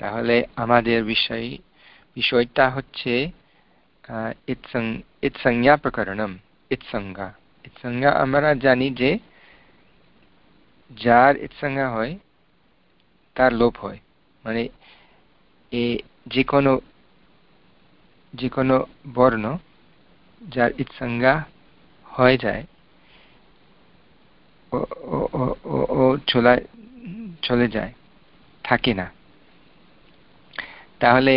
তাহলে আমাদের বিষয় বিষয়টা হচ্ছে ইৎসংজ্ঞা প্রকরণম ইৎসংজ্ঞা ইৎসংজ্ঞা আমরা জানি যে যার ইৎসংজ্ঞা হয় তার লোপ হয় মানে এ যে কোনো যে কোনো বর্ণ যার ইৎসংজ্ঞা হয়ে যায় ও চলে চলে যায় থাকে না তাহলে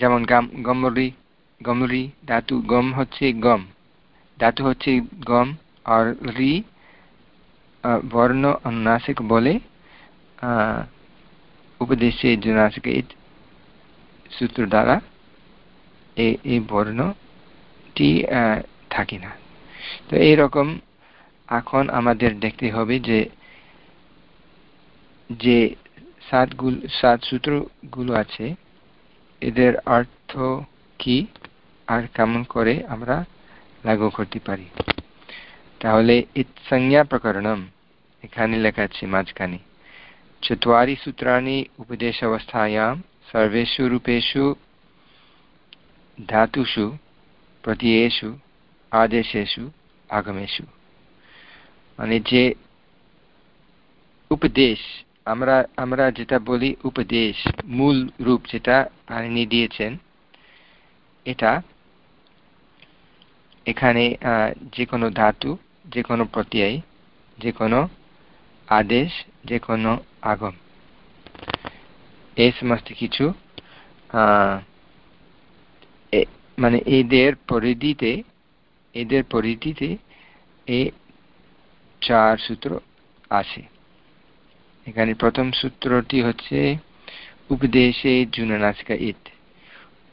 যেমন গাম গমরি গমরি ধাতু, গম হচ্ছে গম। ধাতু হচ্ছে গম, আর রি বর্ণ অনুনাসিক বলে উপদেশে জুনাসিক সূত্র দ্বারা এই বর্ণটি থাকে না। তো এইরকম এখন আমাদের দেখতে হবে যে যে সাতগুলো সাত সূত্রগুলো আছে। এদের অর্থ কি? আর কেমন করে আমরা লাগু করতে পারি? তাহলে সংজ্ঞা প্রকরণম, এখানে লেখা আছে মাঝখানে। চত্বারি সূত্রাণি উপদেশাবস্থায়াম সর্বেষু রূপেষু ধাতুষু প্রত্যয়েষু আদেশেষু আগমেষু। মানে যে উপদেশ আমরা আমরা যেটা বলি উপদেশ, মূল রূপ যেটা পানিনি দিয়েছেন, এটা এখানে যে কোনো ধাতু, যে কোনো প্রত্যয়, যে কোনো আদেশ, যে কোনো আগম। এই সমস্ত কিছু মানে এদের পরিধিতে এদের পরিধিতে এই চার সূত্র আছে। এখানে প্রথম সূত্রটি হচ্ছে, উপদেশে জুনুনাসিকা ইত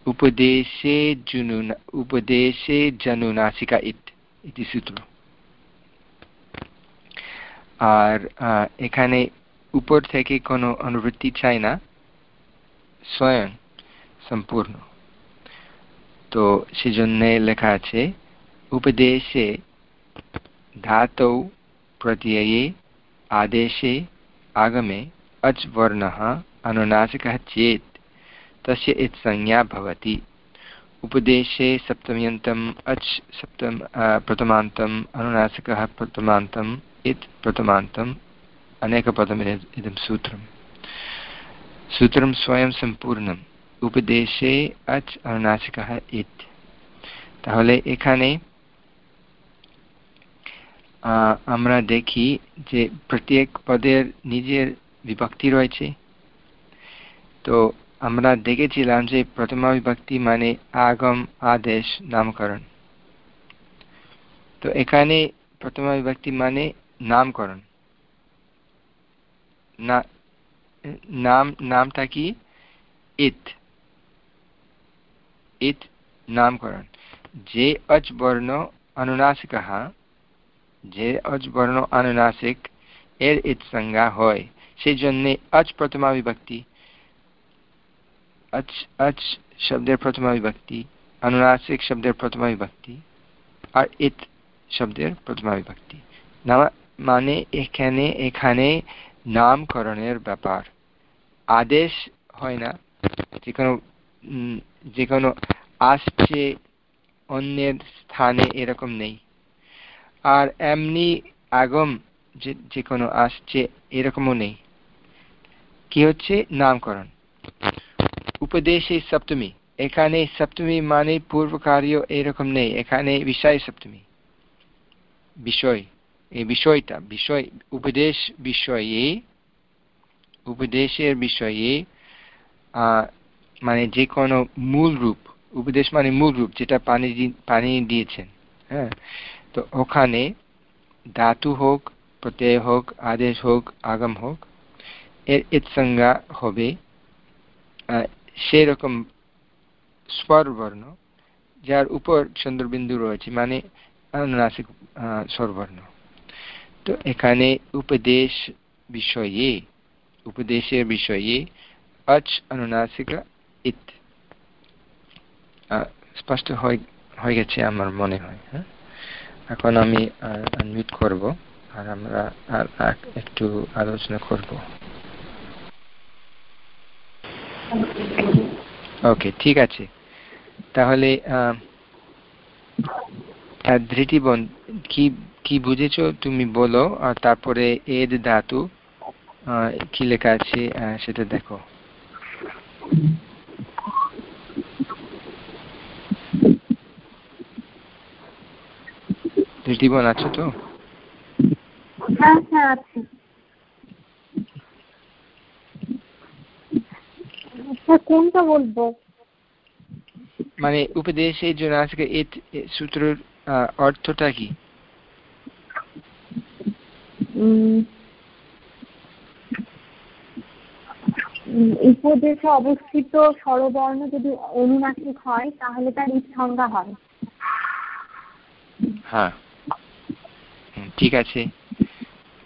উপদেশে জুনু উপদেশে জনুনাসিকা ইত ইতি সূত্র। আর এখানে উপর থেকে কোনো অনুবৃত্তি চাই না, স্বয়ং সম্পূর্ণ। তো সেজন্যে লেখা আছে, উপদেশে ধাতৌ প্রত্যয়ে আদেশে आगमे अच् वर्णः अनुनासिकः चेत् तस्य इत्संज्ञा भवति उपदेशे सप्तम्यन्तम् अच् सप्तम प्रथमान्तम् अनुनासिकः प्रथमान्तम् इत् प्रथमान्तम् अनेकपदम् इदं सूत्रं सूत्रं स्वयं सम्पूर्णम् উপদেশে আচ অনুনাসিকাহ ইত তাহলে এখানে আমরা দেখি যে প্রত্যেক পদের নিজের বিভক্তি রয়েছে। তো আমরা দেখেছিলাম যে প্রথমা বিভক্তি মানে আগম আদেশ নামকরণ। তো এখানে প্রথমা বিভক্তি মানে নামকরণ। নাম, নামটা কি? ইত। ইত নামকরণ। যে অজ বর্ণ অনুনাসিক যে অজ বর্ণ অনুনাসিক এর ইত সংজ্ঞা হয়। সেই জন্যে অজ প্রথমা বিভক্তি শব্দের প্রথমা বিভক্তি অনুনাসিক শব্দের প্রথমা বিভক্তি, আর ইত শব্দের প্রথমা বিভক্তি। মানে এখানে এখানে নামকরণের ব্যাপার। আদেশ হয় না যে কোনো যে কোনো আসছে অন্যের স্থানে এরকম নেই। আর এমনি আগম যে কোনো আসছে এরকমও নেই। কি হচ্ছে? নামকরণ। উপদেশে সপ্তমী। এখানে সপ্তমী মানে পূর্ব কার্য এরকম নেই। এখানে বিষয় সপ্তমী। বিষয়। এই বিষয়টা, বিষয়, উপদেশ বিষয়ে, উপদেশের বিষয়ে মানে যে কোনো মূল রূপ, উপদেশ মানে মূল রূপ যেটা পানি পানি দিয়েছেন। হ্যাঁ? তো ওখানে ধাতু হোক, প্রত্যয় হোক, আদেশ হোক, আগম হোক, এর ইৎসংজ্ঞা হবে সেরকম স্বর বর্ণ যার উপর চন্দ্রবিন্দু রয়েছে মানে অনুনাসিক স্বরবর্ণ। তো এখানে উপদেশ বিষয়ে, উপদেশের বিষয়ে অচ অনুনাসিকা ইত স্পষ্ট হয়ে গেছে আমার মনে হয় হ্যাঁ? এখন আমি আনমিউট করব আর আমরা আর একটু আলোচনা করব। ওকে ঠিক আছে। তাহলে ধৃতিবন কি কি বুঝেছ? তুমি বলো আর তারপরে এদ ধাতু কি লেখা আছে সেটা দেখো। ধৃতিবন আছো তো? হ্যাঁ হ্যাঁ আছি। আচ্ছা কোনটা বলব? মানে উপদেশের জন্য আজকে এই সূত্রের অর্থটা কি? উপদেশে অবস্থিত স্বরবর্ণ যদি অনুনাসিক হয় তাহলে তার সংজ্ঞা হয়। হ্যাঁ। ঠিক আছে।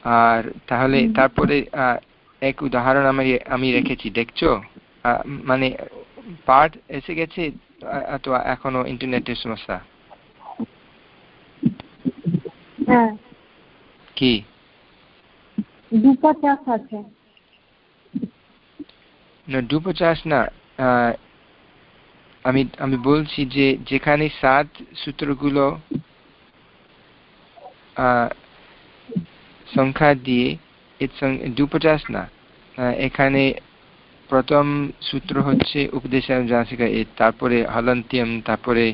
আর তাহলে তারপরে এক উদাহরণ আমি আমি রেখেছি দেখছ? মানে পাঠ এসে গেছে তো এখনও ইন্টারনেটের সমস্যা। হ্যাঁ। কি? দুপচাশ আছে। না দুপচাশ না আমি আমি বলছি যে যেখানে সাত সূত্রগুলো সংখ্যা দিয়ে দুপচাশ না। এখানে প্রথম সূত্র হচ্ছে উপদেশাম জাসিকা তারপরে হলন্ত্যম তারপরে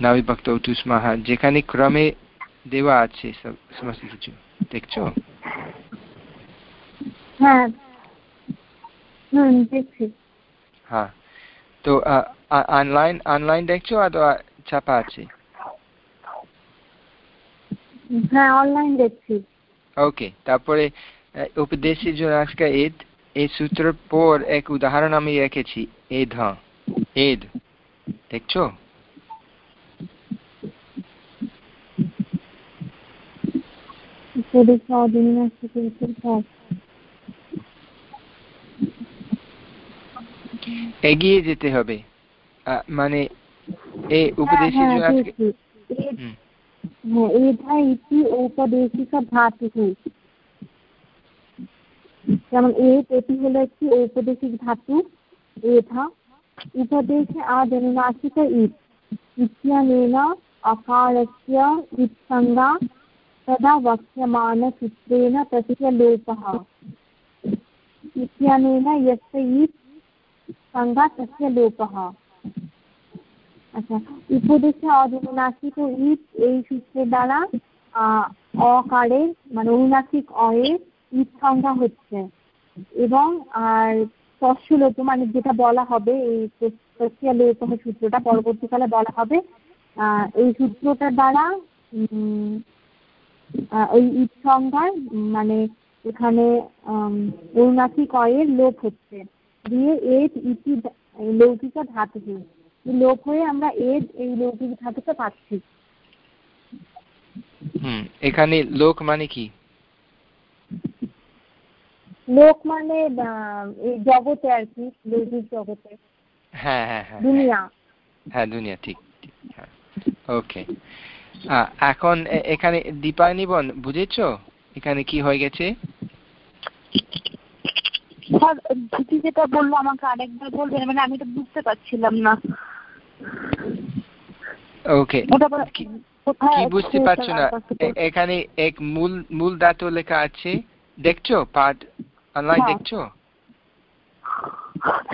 নাবিভক্ত তুষ্মাহা যেখানে ক্রমে দেওয়া আছে সমস্ত কিছু। দেখছ? হ্যাঁ। হ্যাঁ। তো অনলাইন অনলাইন দেখছ আর ছাপা আছে? হ্যাঁ অনলাইন দেখছি। ওকে তারপরে উপদেশের জন্য আজকে এদ এই সূত্রের পর এক উদাহরণ আমি রেখেছি। এদ হ্যাঁ এদ। দেখছ? এগিয়ে যেতে হবে। মানে এই উপদেশের জন্য एध इति औपदेशिकधातुः যেমন এত এটি হলো একটি ঔপদেশিক ধাতু এধা উপদেশে আদনুনাসিক ইত ইত্যনেন অকারস্য ইৎসংজ্ঞা तदा वक्ष्यमाणसूत्रेण तस्य लोपः इत्यनेन यस्य ईत् सङ्गा तस्य लोपः আচ্ছা উপদেশে অদনুনাসিক ইট এই সূত্রের দ্বারা অকারে মানে অনুনাসিক অয়ের ঈদ সংজ্ঞা হচ্ছে। এবং, আর স্পর্শলোপ মানে যেটা বলা হবে, এই প্রক্রিয়া সূত্রটা পরবর্তীকালে বলা হবে এই সূত্রটার দ্বারা ওই ঈদ সংজ্ঞার মানে এখানে অনুনাসিক অয়ের লোপ হচ্ছে। দিয়ে এর ইতি, লৌকিক ধাতু। লোপ হয়ে আমরা এর এই লৌকিক ধাতুটা পাচ্ছি। হুম এখানে লোক মানে কি? লোক মানে এই জগতে আর কি লৌকিক জগতে। হ্যাঁ হ্যাঁ হ্যাঁ দুনিয়া। হ্যাঁ দুনিয়া ঠিক ওকে। এখন এখানে দীপায়নি বন বুঝেছ? এখানে কি হয়ে গেছে? স্যার দিদি যেটা বলল আমাকে আরেকবার বলবেন মানে আমি তো বুঝতে পারছিলাম না। ওকে কি বুঝতে পারছ না? এখানে এক মূল মূল ধাতু লেখা আছে। দেখছ? পাঠ অনলাইন দেখছ?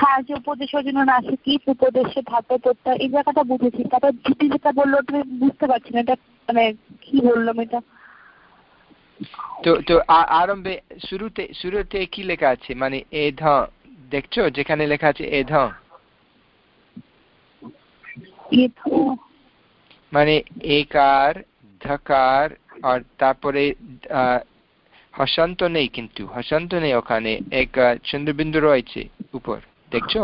হ্যাঁ যে উপদেশের জন্য নাসিকিত উপদেশে ধাতু প্রত্যয় এই জায়গাটা বুঝেছি। তারপর দিদি যেটা বলল তুমি বুঝতে পারছি না এটা মানে কি বললাম এটা? তো তো আরম্ভে শুরুতে শুরুতে কি লেখা আছে? মানে এ ধ দেখছ? যেখানে লেখা আছে এ ধ মানে একার ধকার আর তারপরে হসন্ত নেই কিন্তু হসন্ত নেই ওখানে এক চন্দ্রবিন্দু রয়েছে উপর দেখছ?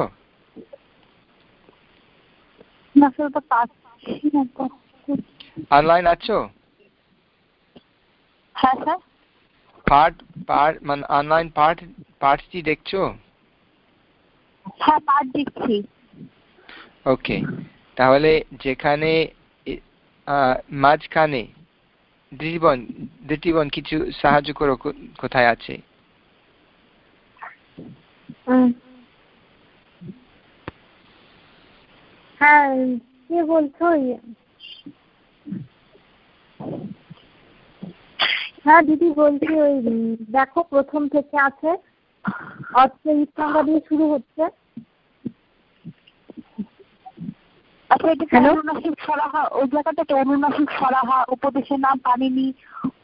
অনলাইন আছো? হ্যাঁ স্যার। পাঠ পাঠ মানে অনলাইন পাঠ পাঠটি দেখছ? হ্যাঁ দেখছি। ওকে তাহলে যেখানে মাঝখানে দৃষ্টিবন দৃষ্টিবন কিছু সাহায্য করো কোথায় আছে? হ্যাঁ কে বলছো? ইয়ে। হ্যাঁ দিদি বলছি, ওই দেখো প্রথম থেকে আছে। অর্থ দিয়ে শুরু হচ্ছে। আচ্ছা এটা সরাহা ওই জায়গাটাতে অনুনাসিক সরাহা উপদেশের নাম পানিনি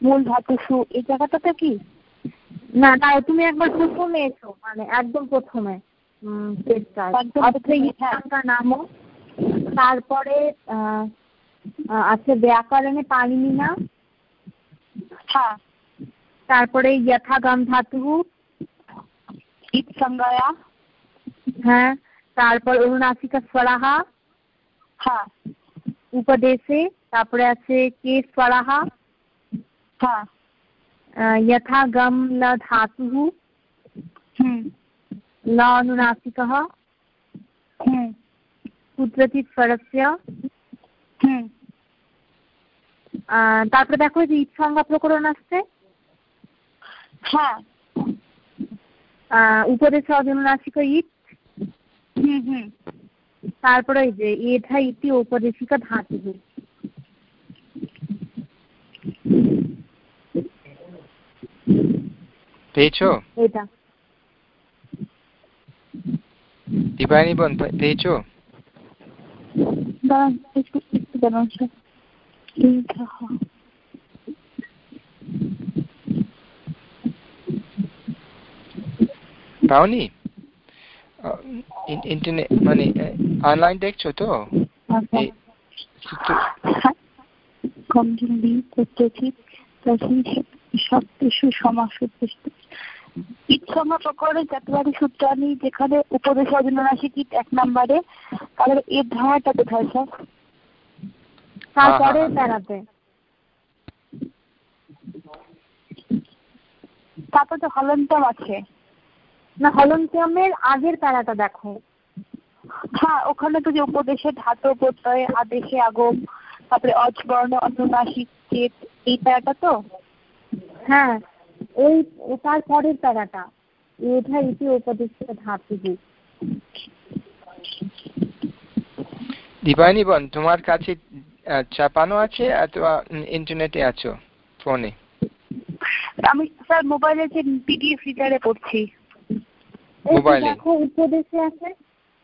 মূল এই জায়গাটাতে কি? না না তুমি একবার প্রথমে এসো মানে একদম প্রথমে নামও তারপরে আছে ব্যাকরণে পানিনি না? হ্যাঁ। তারপরে যথাগম ধাতু। হ্যাঁ তারপর অনুনাসিকা স্বরাহা হ্যাঁ উপদেশে তারপরে আছে কে স্বরাহা হ্যাঁ यथा गम ल धातुः ल अनुनासिकः कुत्रचित् स्वरस्य তারপরে দেখো যে ঈদ সংজ্ঞা প্রকরণ আসছে হ্যাঁ উপদেশ অজনুনাসিক ঈদ হুম হুম তারপরে এই যে এধা ইতি উপদেশিকা ধাতু। পেয়েছ? এটা দীপায়নি বোন পেয়েছ? পাওনি ইন্টারনেট মানে অনলাইন দেখছ তো? কমজলি কুত্রচিত সত্যিশু সমাসুদ্দিষ্ট ইচ্ছামা প্রকরণে জাতবাদী সূত্রানি যেখানে উপদেশ অজনাশিকিত এক নম্বরে তাহলে এর ধারাটা কোথায় স্যার? তারপরে প্যারাতে তারপর তো হলন্তম আছে। না হলন্তমের আগের প্যারাটা দেখো। হ্যাঁ ওখানে তো যে উপদেশে ধাতু প্রত্যয় আদেশে আগম তারপরে অজবর্ণ অনুনাসিক চেত এই প্যারাটা তো? হ্যাঁ ওই তার পরের প্যারাটা। এটা ইতি উপদেশে ধাতু দীপায়নি বোন তোমার কাছে চাপানো আছে অথবা ইন্টারনেটে আছো ফোনে আমি স্যার মোবাইলে যে পিডিএফ রিডারে পড়ছি। মোবাইলে দেখো উপদেশে আছে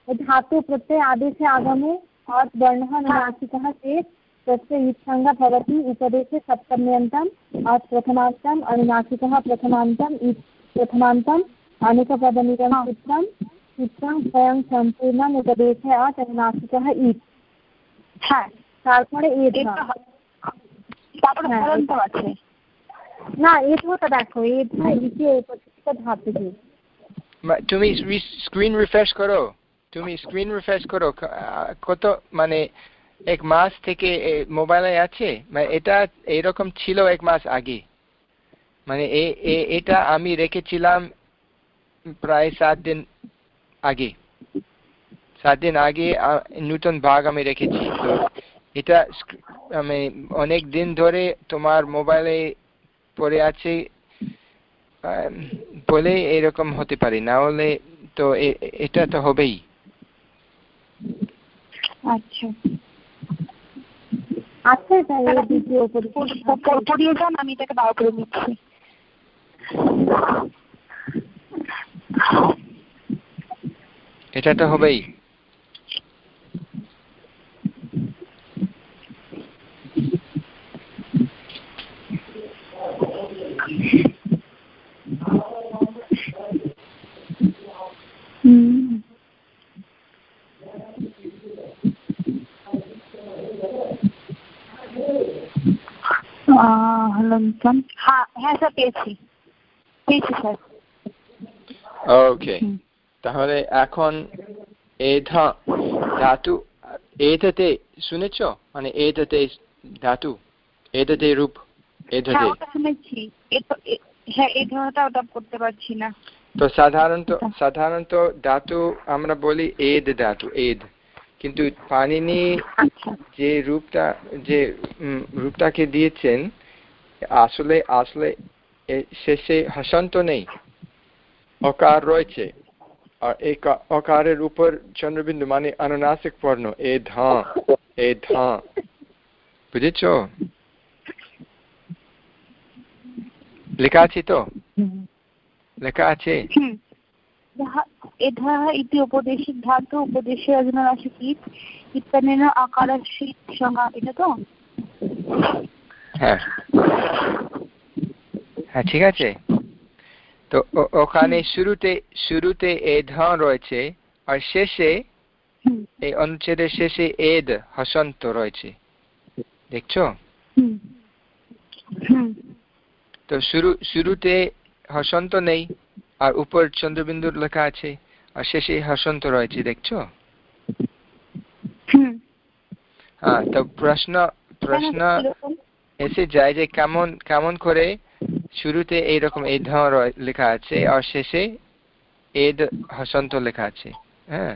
ধাতু প্রত্যয় আদেশে আগামে অর্থ বর্ণः नासिकः चेत् तस्य ईत्सङ्गा भवति उपदेशे सप्तम्यन्तम् अत् प्रथमान्तम् अनुनासिकः प्रथमान्तम् इत् प्रथमान्तम् अनेकपदमिदं सूत्रं सूत्रं स्वयं सम्पूर्णम् उपदेशे अत् अनुनासिकः इत् হ্যাঁ তারপরে তারপরে হলন্ত আছে না এটাও দেখো এটা ইতি উপদেশিকা ধাতু তুমি স্ক্রিন রিফ্রেশ করো। তুমি স্ক্রিন রিফ্রেশ করো। কত মানে এক মাস থেকে মোবাইলে আছে? মানে এটা এরকম ছিল এক মাস আগে। মানে এটা আমি রেখেছিলাম প্রায় সাত দিন আগে। সাত দিন আগে নতুন ভাগ আমি রেখেছি। তো এটা আমি অনেক দিন ধরে তোমার মোবাইলে পড়ে আছে। বলে এরকম হতে পারে। না হলে তো এটা তো হবেই। আচ্ছা। আছে তাহলে দ্বিতীয় পড়িয়ে যান আমি এটাকে বার করে নিচ্ছি এটা তো হবেই। হলন্তন হ্যাঁ হ্যাঁ স্যার পেয়েছি। পেয়েছি স্যার। ওকে তাহলে এখন এ ধাতু এটাতে শুনেছ? মানে এটাতে ধাতু এটাতে রূপ এটাতে। শুনেছি। হ্যাঁ এই ধরনটা ওটা করতে পারছি না। তো সাধারণত সাধারণত ধাতু আমরা বলি এদ ধাতু এদ। কিন্তু পানিনি যে রূপটা যে রূপটাকে দিয়েছেন আসলে আসলে শেষে হাসন্ত নেই। অকার রয়েছে। আর এই অকারের উপর চন্দ্রবিন্দু মানে অনুনাসিক বর্ণ এ ধা এ ধা বুঝেছ? লেখা আছে তো? লেখা আছে এধः इति उपदेशिक धातु उपदेशे अजनराशिक ইত ইত্যানেন আকারাশি সংজ্ঞা এটা তো হ্যাঁ হ্যাঁ ঠিক আছে তো ওখানে শুরুতে শুরুতে এ ধ রয়েছে আর শেষে এই অনুচ্ছেদের শেষে এদ হসন্ত রয়েছে দেখছো তো শুরু শুরুতে হসন্ত নেই আর উপর চন্দ্রবিন্দুর লেখা আছে আর শেষে হসন্ত রয়েছে দেখছ? হ্যাঁ তো প্রশ্ন প্রশ্ন এসে যায় যে কেমন কেমন করে শুরুতে এইরকম এই ধর লেখা আছে আর শেষে এদ হসন্ত লেখা আছে হ্যাঁ?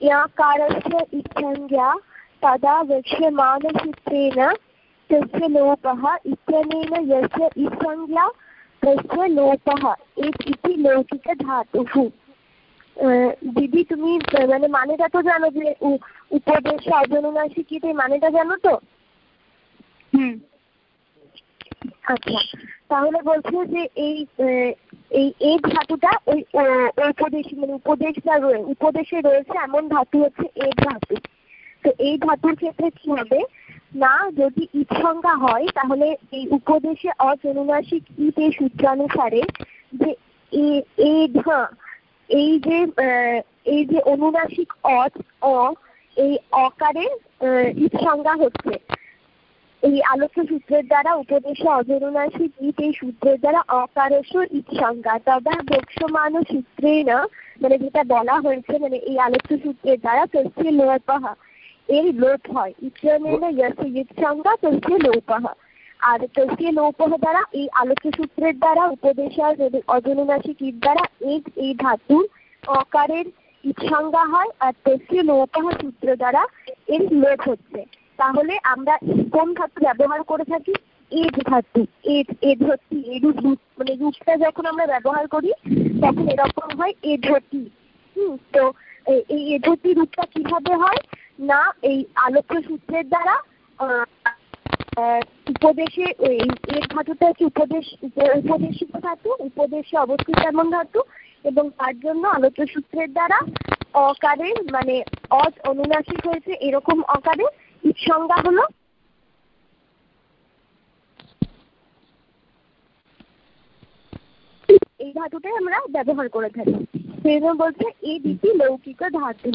याकारस्य इत्संज्ञा तदा वक्ष्यमाणसूत्रेण तस्य लोपः इत्यनेन यस्य इत्संज्ञा तस्य लोपः इति लौकिकधातुः দিদি তুমি মানে মানেটা তো জানো যে উপদেশ অজনুনাসিকিতে মানেটা জানো তো হুম আচ্ছা তাহলে বলছে যে এই এই এই ধাতুটা ওই উপদেশ মানে উপদেশটা উপদেশে রয়েছে এমন ধাতু হচ্ছে এ ধাতু। তো এই ধাতুর ক্ষেত্রে কি হবে? না, যদি ইৎসংজ্ঞা হয়, তাহলে এই উপদেশে অজনুনাসিক ইট এই সূত্রানুসারে যে এ ধা, এই যে এই যে অনুনাসিক অ, এই অকারে ইৎসংজ্ঞা হচ্ছে। এই আলোচ্য সূত্রের দ্বারা উপদেশে অজনুনাসিক গীত এই সূত্রের দ্বারা অকারস্য ইৎসংজ্ঞা তবে বক্ষ্যমান না মানে যেটা বলা হয়েছে মানে এই আলোচ্য সূত্রের দ্বারা তস্য লোপহ। এর লোপ হয়। ইচ্ছানেন ইয়স্য ইৎসংজ্ঞা তস্য লোপহ। আর তস্য লোপহ দ্বারা এই আলোচ্য সূত্রের দ্বারা উপদেশার অজনুনাসিক ইট দ্বারা এই এই ধাতুর অকারের ইৎসংজ্ঞা হয়, আর তস্য লোপহ সূত্র দ্বারা এর লোপ হচ্ছে। তাহলে আমরা কোন ধাতু ব্যবহার করে থাকি? এড ধাতু এড এড হচ্ছে রূপ মানে রূপটা যখন আমরা ব্যবহার করি, তখন এরকম হয় এধতি হুম, তো এই এধতি রূপটা কীভাবে হয়? না, এই আলোচ্য সূত্রের দ্বারা উপদেশে এই এর ধাতুটা হচ্ছে উপদেশ উপদেশিত ধাতু, উপদেশে অবস্থিত এমন ধাতু, এবং তার জন্য আলোচ্য সূত্রের দ্বারা অকারের মানে অজ অনুনাসিক হয়েছে এরকম অকারে সংজ্ঞা হলো? এই ধাতুটাই আমরা ব্যবহার করে থাকি। সেই জন্য বলছে এই দিটি লৌকিক ধাতু।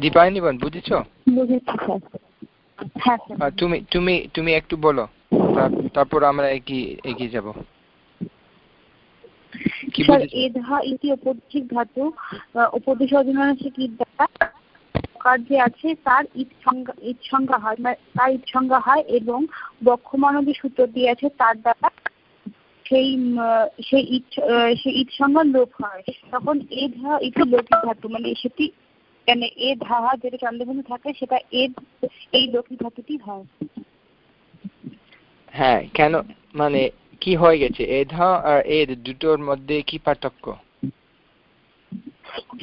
দীপায়নি বোন বুঝেছ? হ্যাঁ তুমি তুমি তুমি একটু বলো তারপর আমরা এগিয়ে এগিয়ে যাব। এধা ইতি উপদেশিক ধাতু উপদেশ কি? দ্বারা কার যে আছে, তার ইট সংজ্ঞা হয় তার ইট সংজ্ঞা হয় এবং বক্ষমানবী সূত্র দিয়ে আছে তার দ্বারা সেই সেই ইট সেই ইট সংজ্ঞা লোপ হয়। তখন এ ধা ইতি লৌকিক ধাতু মানে সেটি মানে এ ধাহা যেটা চন্দ্রবিন্দু থাকে, সেটা এ, এই লৌকিক ধাতুটি হয়। হ্যাঁ কেন মানে কি হয়ে গেছে? এধা আর এদ দুটোর মধ্যে কি পার্থক্য?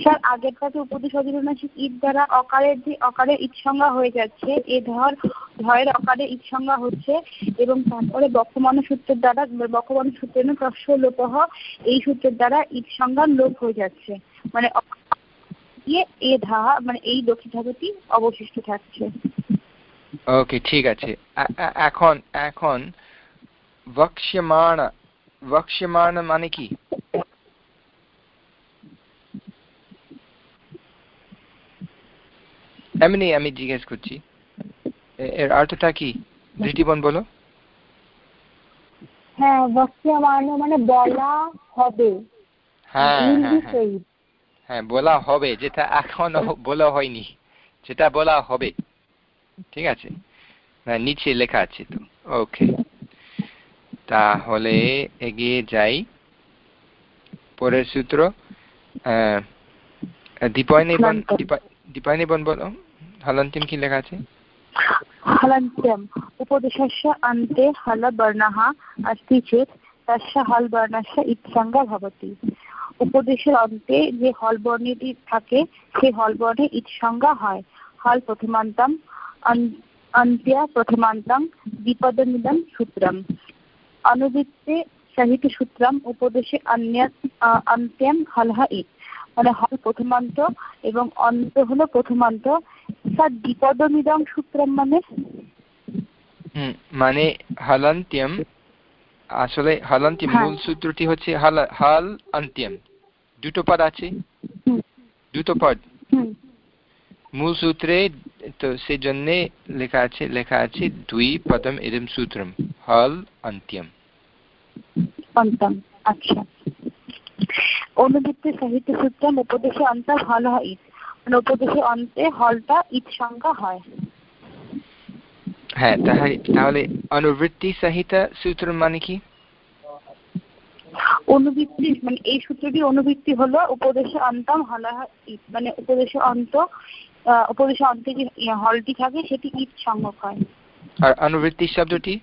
স্যার কাছে উপদেশ অধিনাসিক ঈদ দ্বারা অকারের যে অকারের ঈদ সংজ্ঞা হয়ে যাচ্ছে, এ ধর, ধয়ের অকারে ঈদ সংজ্ঞা হচ্ছে এবং তারপরে বক্ষমান সূত্রের দ্বারা, বক্ষমান সূত্রের প্রশ্ন লোপহ এই সূত্রের দ্বারা ঈদ সংজ্ঞা লোপ হয়ে যাচ্ছে। মানে গিয়ে এ ধা মানে এই দক্ষিণ ধাতুটি অবশিষ্ট থাকছে। ওকে ঠিক আছে। এখন এখন, বক্ষ্যমাণ বক্ষ্যমাণ মানে কি? এমনি আমি জিজ্ঞেস করছি এর অর্থটা কি? দৃষ্টিবন বলো। হ্যাঁ বক্ষ্যমাণ মানে বলা হবে। হ্যাঁ হ্যাঁ হ্যাঁ। হ্যাঁ বলা হবে যেটা এখনও বলা হয়নি যেটা বলা হবে। ঠিক আছে? হ্যাঁ নিচে লেখা আছে তো। ওকে। তাহলে এগিয়ে যাই। পরের সূত্র দীপায়নিবন দীপায়নিবন বলো। হলন্তিম কি লেখা আছে हलन्त्यम् उपदेशस्य अन्ते हलवर्णः अस्ति चेत् तस्य हलवर्णस्य ইৎসঙ্গা ভবতি উপদেশের অন্তে যে হল বর্ণটি থাকে সেই হল বর্ণে ইৎসঙ্গা হয় হল প্রথমান্তম अन्त्य प्रथमान्तं দ্বিপদমিদं সূত্রম অনুবৃত্তে সহিত সূত্রম উপদেশে অন্য অন্ত্যম হলহ ইত মানে হল প্রথমান্ত এবং অন্ত হলো প্রথমান্ত। স্যার দ্বিপদমিদং সূত্রম মানে? মানে হলন্ত্যম। আসলে হলন্ত্যম হ্যাঁ। মূল সূত্রটি হচ্ছে হল অন্ত্যম দুটো পদ আছে? দুটো পদ? মূল সূত্রে তো সেই জন্য লেখা আছে লেখা আছে দুই পদম ইদম সূত্রম হল অন্ত্যম অন্তম আচ্ছা। অনুবৃত্তি সাহিত্য সূত্রম উপদেশে অন্তর হল হয় মানে উপদেশে অন্তে হলটা ঈদ সংখ্যা হয়। হ্যাঁ তাহলে অনুবৃত্তি সাহিত সূত্র মানে কি? অনুবৃত্তি মানে এই সূত্রটি অনুবৃত্তি হলো উপদেশে অন্তম হল মানে উপদেশে অন্ত উপদেশে অন্তে যে হলটি থাকে সেটি ঈদ সংখ্যক হয়। আর অনুবৃত্তি শব্দটি?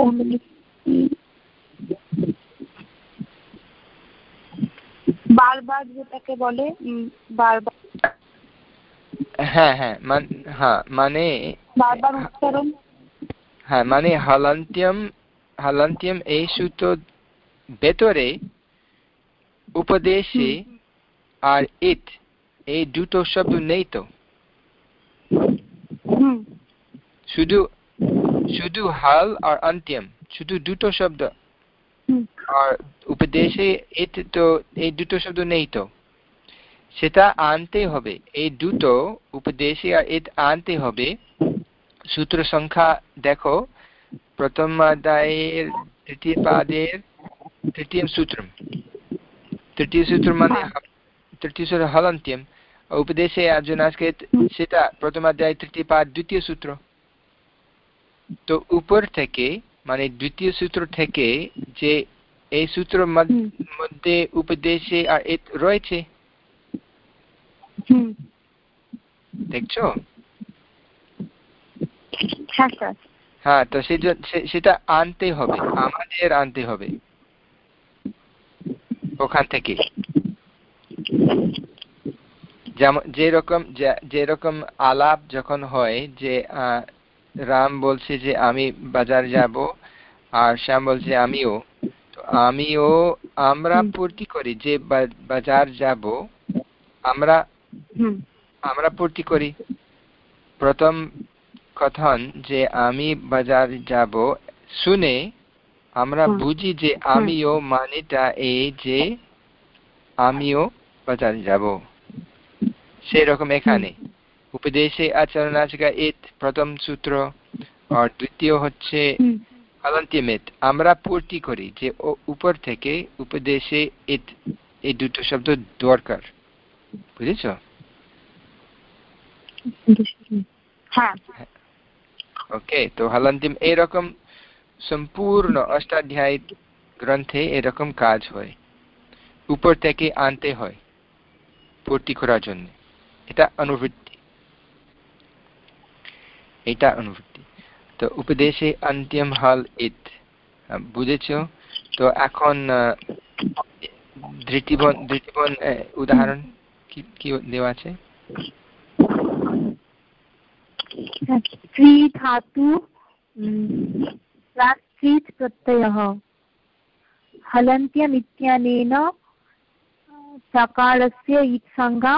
অনুবৃত্তি বারবার যেটাকে বলে বারবার হ্যাঁ হ্যাঁ হ্যাঁ মানে বারবার উচ্চারণ। হ্যাঁ মানে হলান্ত্যম হলান্ত্যম এই সূত্র ভেতরে উপদেশে আর ইট এই দুটো শব্দ নেই তো? শুধু শুধু হাল আর অন্ত্যম শুধু দুটো শব্দ। উপদেশে এত তো এই দুটো শব্দ নেই তো। সেটা আনতে হবে। এই দুটো উপদেশে আর এত আনতে হবে। সূত্র সংখ্যা দেখো। প্রথম অধ্যায়ের তৃতীয় পাদের তৃতীয় সূত্র। তৃতীয় সূত্র মানে তৃতীয় সূত্র হলন্ত্যম। উপদেশে একজন আজকে সেটা প্রথম অধ্যায় তৃতীয় পাদ দ্বিতীয় সূত্র। তো উপর থেকে মানে দ্বিতীয় সূত্র থেকে যে এই সূত্র মধ্যে উপদেশে রয়েছে? দেখছ? হ্যাঁ, হ্যাঁ তো সেটা আনতে হবে আমাদের আনতে হবে। ওখান থেকে। যেমন যেরকম যেরকম আলাপ যখন হয় যে রাম বলছে যে আমি বাজার যাব আর শ্যাম বলছে আমিও আমিও আমরা পূর্তি করি যে বাজার যাব আমরা আমরা পূর্তি করি। প্রথম কথন যে আমি বাজার যাব শুনে আমরা বুঝি যে আমিও মানেটা এই যে আমিও বাজারে যাব। সেরকম এখানে। উপদেশে আচরণ আচকা ইত প্রথম সূত্র। আর দ্বিতীয় হচ্ছে আলন্তিমেত আমরা পূর্তি করি যে উপর থেকে উপদেশে এই দুটো শব্দ দরকার। বুঝেছ? হ্যাঁ। ওকে তো হালান্তিম এরকম সম্পূর্ণ অষ্টাধ্যায় গ্রন্থে এরকম কাজ হয়। উপর থেকে আনতে হয় পূর্তি করার জন্য। এটা অনুবৃত্তি এটা অনুবৃত্তি তো উপদেশে অন্তিম হল ইত বুঝেছ তো এখন ধৃতিবন ধৃতিবন উদাহরণ কি কি দেওয়া আছে স্ত্রী ধাতু প্লাস্ট্রিট প্রত্যয়ः हलन्त्यम् इत्यनेन चकारस्य इत्सङ्गा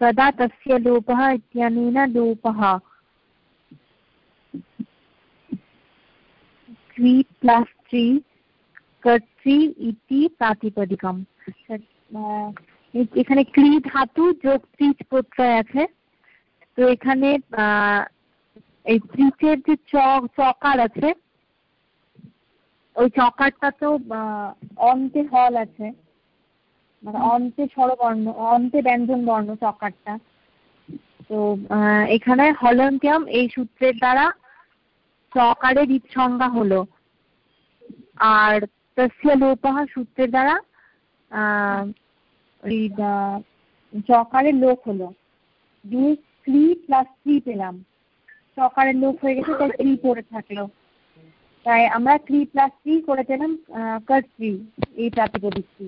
तदा तस्य लोपः इत्यनेन लोपः त्रि प्लस् कर्त्री इति प्रातिपदिकम् এখানে ক্রি ধাতু যোগ ত্রিচ প্রত্যয় আছে তো এখানে এই ত্রিচের যে চকার আছে ওই চকারটা তো অন্তে হল আছে মানে অন্তে স্বরবর্ণ অন্তে ব্যঞ্জন বর্ণ চকারটা তো এখানে হলন্তিয়াম এই সূত্রের দ্বারা চকারের সংজ্ঞা হলো। আর তস্য লোপহ সূত্রের দ্বারা চকারের লোক হলো। দুই স্ত্রী প্লাস স্ত্রী পেলাম। চকারের লোক হয়ে গেছে, তাই স্ত্রী পড়ে থাকল। তাই আমরা ক্রি প্লাস থ্রি করে দিলাম কর্ত্রী এই প্রাতিপদিকটি।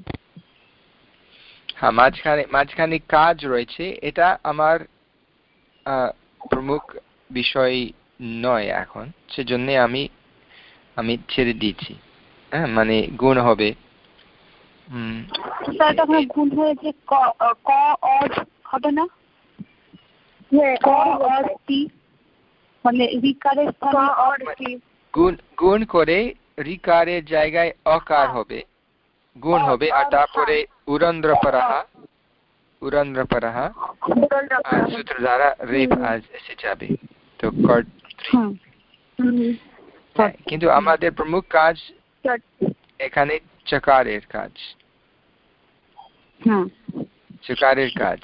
হ্যাঁ মাঝখানে মাঝখানে কাজ রয়েছে। এটা আমার প্রমুখ বিষয় নয় এখন। সেজন্য আমি আমি ছেড়ে দিয়েছি। হ্যাঁ মানে গুণ হবে। গুণ হয়েছে ক হবে না? মানে গুণ গুণ করে রিকারের জায়গায় অকার হবে। গুণ হবে আর তারপরে উরন্দ্রপরাহা উরন্দ্রপরাহা সূত্র দ্বারা রেপ আজ এসে যাবে। তো হ্যাঁ, কিন্তু আমাদের প্রমুখ কাজ এখানে চকারের কাজ। চকারের কাজ।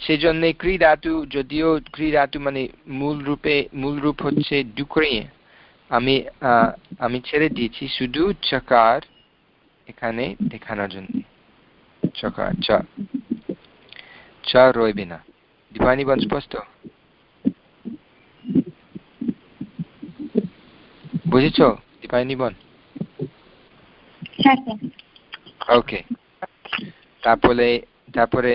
সেই জন্য ক্রীড়াতু যদিও ক্রীড়াতু মানে মূল রূপে মূল রূপ হচ্ছে ডুকরিয়ে। আমি আমি ছেড়ে দিয়েছি শুধু চকার এখানে দেখানোর জন্য। চকার চ। চ রইবে না। দীপানি বন বুঝেছ দীপানি বন ওকে তারপরে তারপরে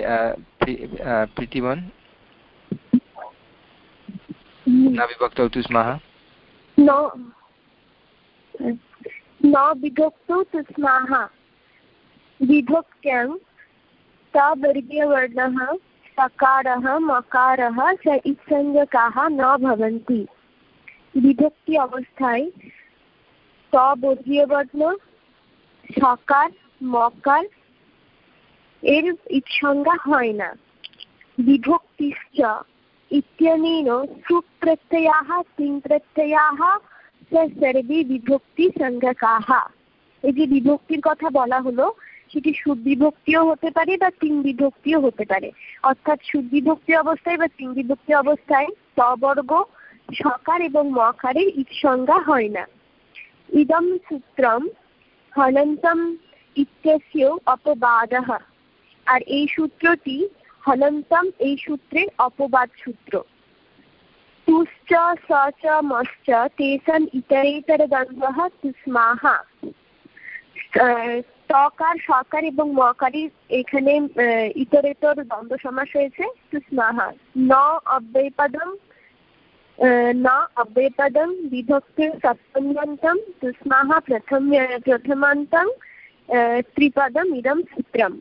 প্রীতিবন না বিভক্ত তুস্মাহ न न विभक्तौ तस्माः विभक्त्यं सवर्गीयवर्णः सकारः मकारः च इत्संज्ञकाः न भवन्ति বিভক্তি অবস্থায় স্ববর্গীয়বর্ণ সকার, মকার, এর ইৎসংজ্ঞা হয় না। বিভক্তিশ্চ ইত্যনেন সুপ্রত্যয়াः তিনপ্রত্যয়াः সর্বে বিভক্তি সংজ্ঞকাহ। এই যে বিভক্তির কথা বলা হলো, সেটি সুবিভক্তিও হতে পারে বা তিন বিভক্তিও হতে পারে। অর্থাৎ সুবিভক্তি অবস্থায় বা তিন বিভক্তি অবস্থায় সবর্গ সকার এবং মকারের সংজ্ঞা হয় না। ইদম সূত্রম হলন্তম ইত্যস্য অপবাদः। আর এই সূত্রটি হলন্তম এই সূত্রের অপবাদ সূত্র। তুশ্চ স চ, মশ্চ, তেষান, ইতরেতর দ্বন্দ্ব তুস্মাহ তকার, সকার এবং মকারি এখানে ইতরেতর দ্বন্দ্ব সমাস হয়েছে তুস্মাহা ন, অব্যয়পদম न अभेपदं विभक्ति सप्तम्यन्तं कृष्णाः प्रथम्य प्रथमान्तं त्रिपदम् इदं सूत्रम्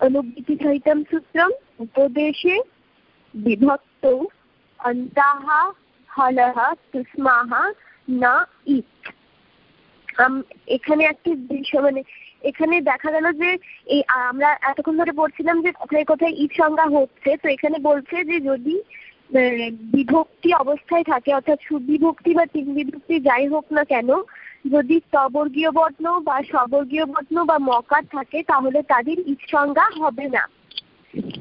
अनुभूतिसहितं सूत्रम् उपदेशे विभक्तौ अन्ताः हलः तृष्णाः না ইট এখানে একটি বিষয় মানে এখানে দেখা গেল যে এই আমরা এতক্ষণ ধরে পড়ছিলাম যে কোথায় কোথায় ঈদ সংজ্ঞা হচ্ছে তো এখানে বলছে যে যদি বিভক্তি অবস্থায় থাকে, অর্থাৎ সুবিভক্তি বা তিন বিভক্তি যাই হোক না কেন, যদি স্তবর্গীয় বর্ণ বা স্ববর্গীয় বর্ণ বা মকার থাকে, তাহলে তাদের সংজ্ঞা হবে না।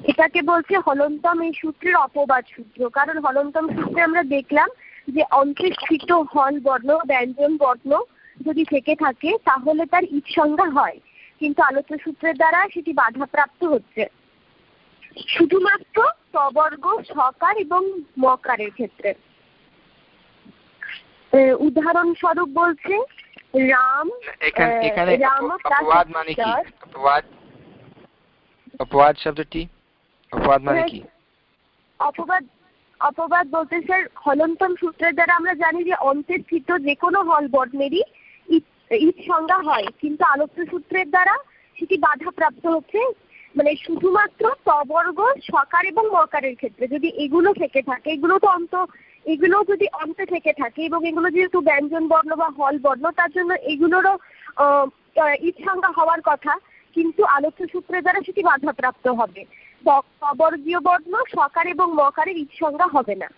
এটাকে বলছে হলন্তম এই সূত্রের অপবাদ সূত্র। কারণ হলন্তম সূত্রে আমরা দেখলাম যে অন্তঃস্থিত হল বর্ণ, ব্যঞ্জন বর্ণ যদি থেকে থাকে, তাহলে তার সংজ্ঞা হয়। কিন্তু আলোচ্য সূত্রের দ্বারা সেটি বাধাপ্রাপ্ত হচ্ছে। শুধুমাত্র সবর্গ সকার এবং মকারের ক্ষেত্রে। উদাহরণস্বরূপ বলছে রাম এখানে অপবাদ মানে কি? অপবাদ অপবাদ শব্দটি? অপবাদ মানে কি? অপবাদ অপবাদ বলতে স্যার হলন্তম সূত্রের দ্বারা আমরা জানি যে অন্তের স্থিত যে কোনো হল বর্ণেরই ঈদ সংজ্ঞা হয় কিন্তু আলোচ্য সূত্রের দ্বারা সেটি বাধাপ্রাপ্ত হচ্ছে। মানে শুধুমাত্র তবর্গ সকার এবং মকারের ক্ষেত্রে। যদি এগুলো থেকে থাকে এগুলো তো অন্ত এগুলো যদি অন্তে থেকে থাকে এবং এগুলো যেহেতু ব্যঞ্জন বর্ণ বা হল বর্ণ তার জন্য এগুলোরও সংজ্ঞা হওয়ার কথা। কিন্তু আলোচ্য সূত্রের দ্বারা সেটি বাধাপ্রাপ্ত হবে। অবর্গীয় বর্ণ সকার এবং মকারের সংজ্ঞা হবে না।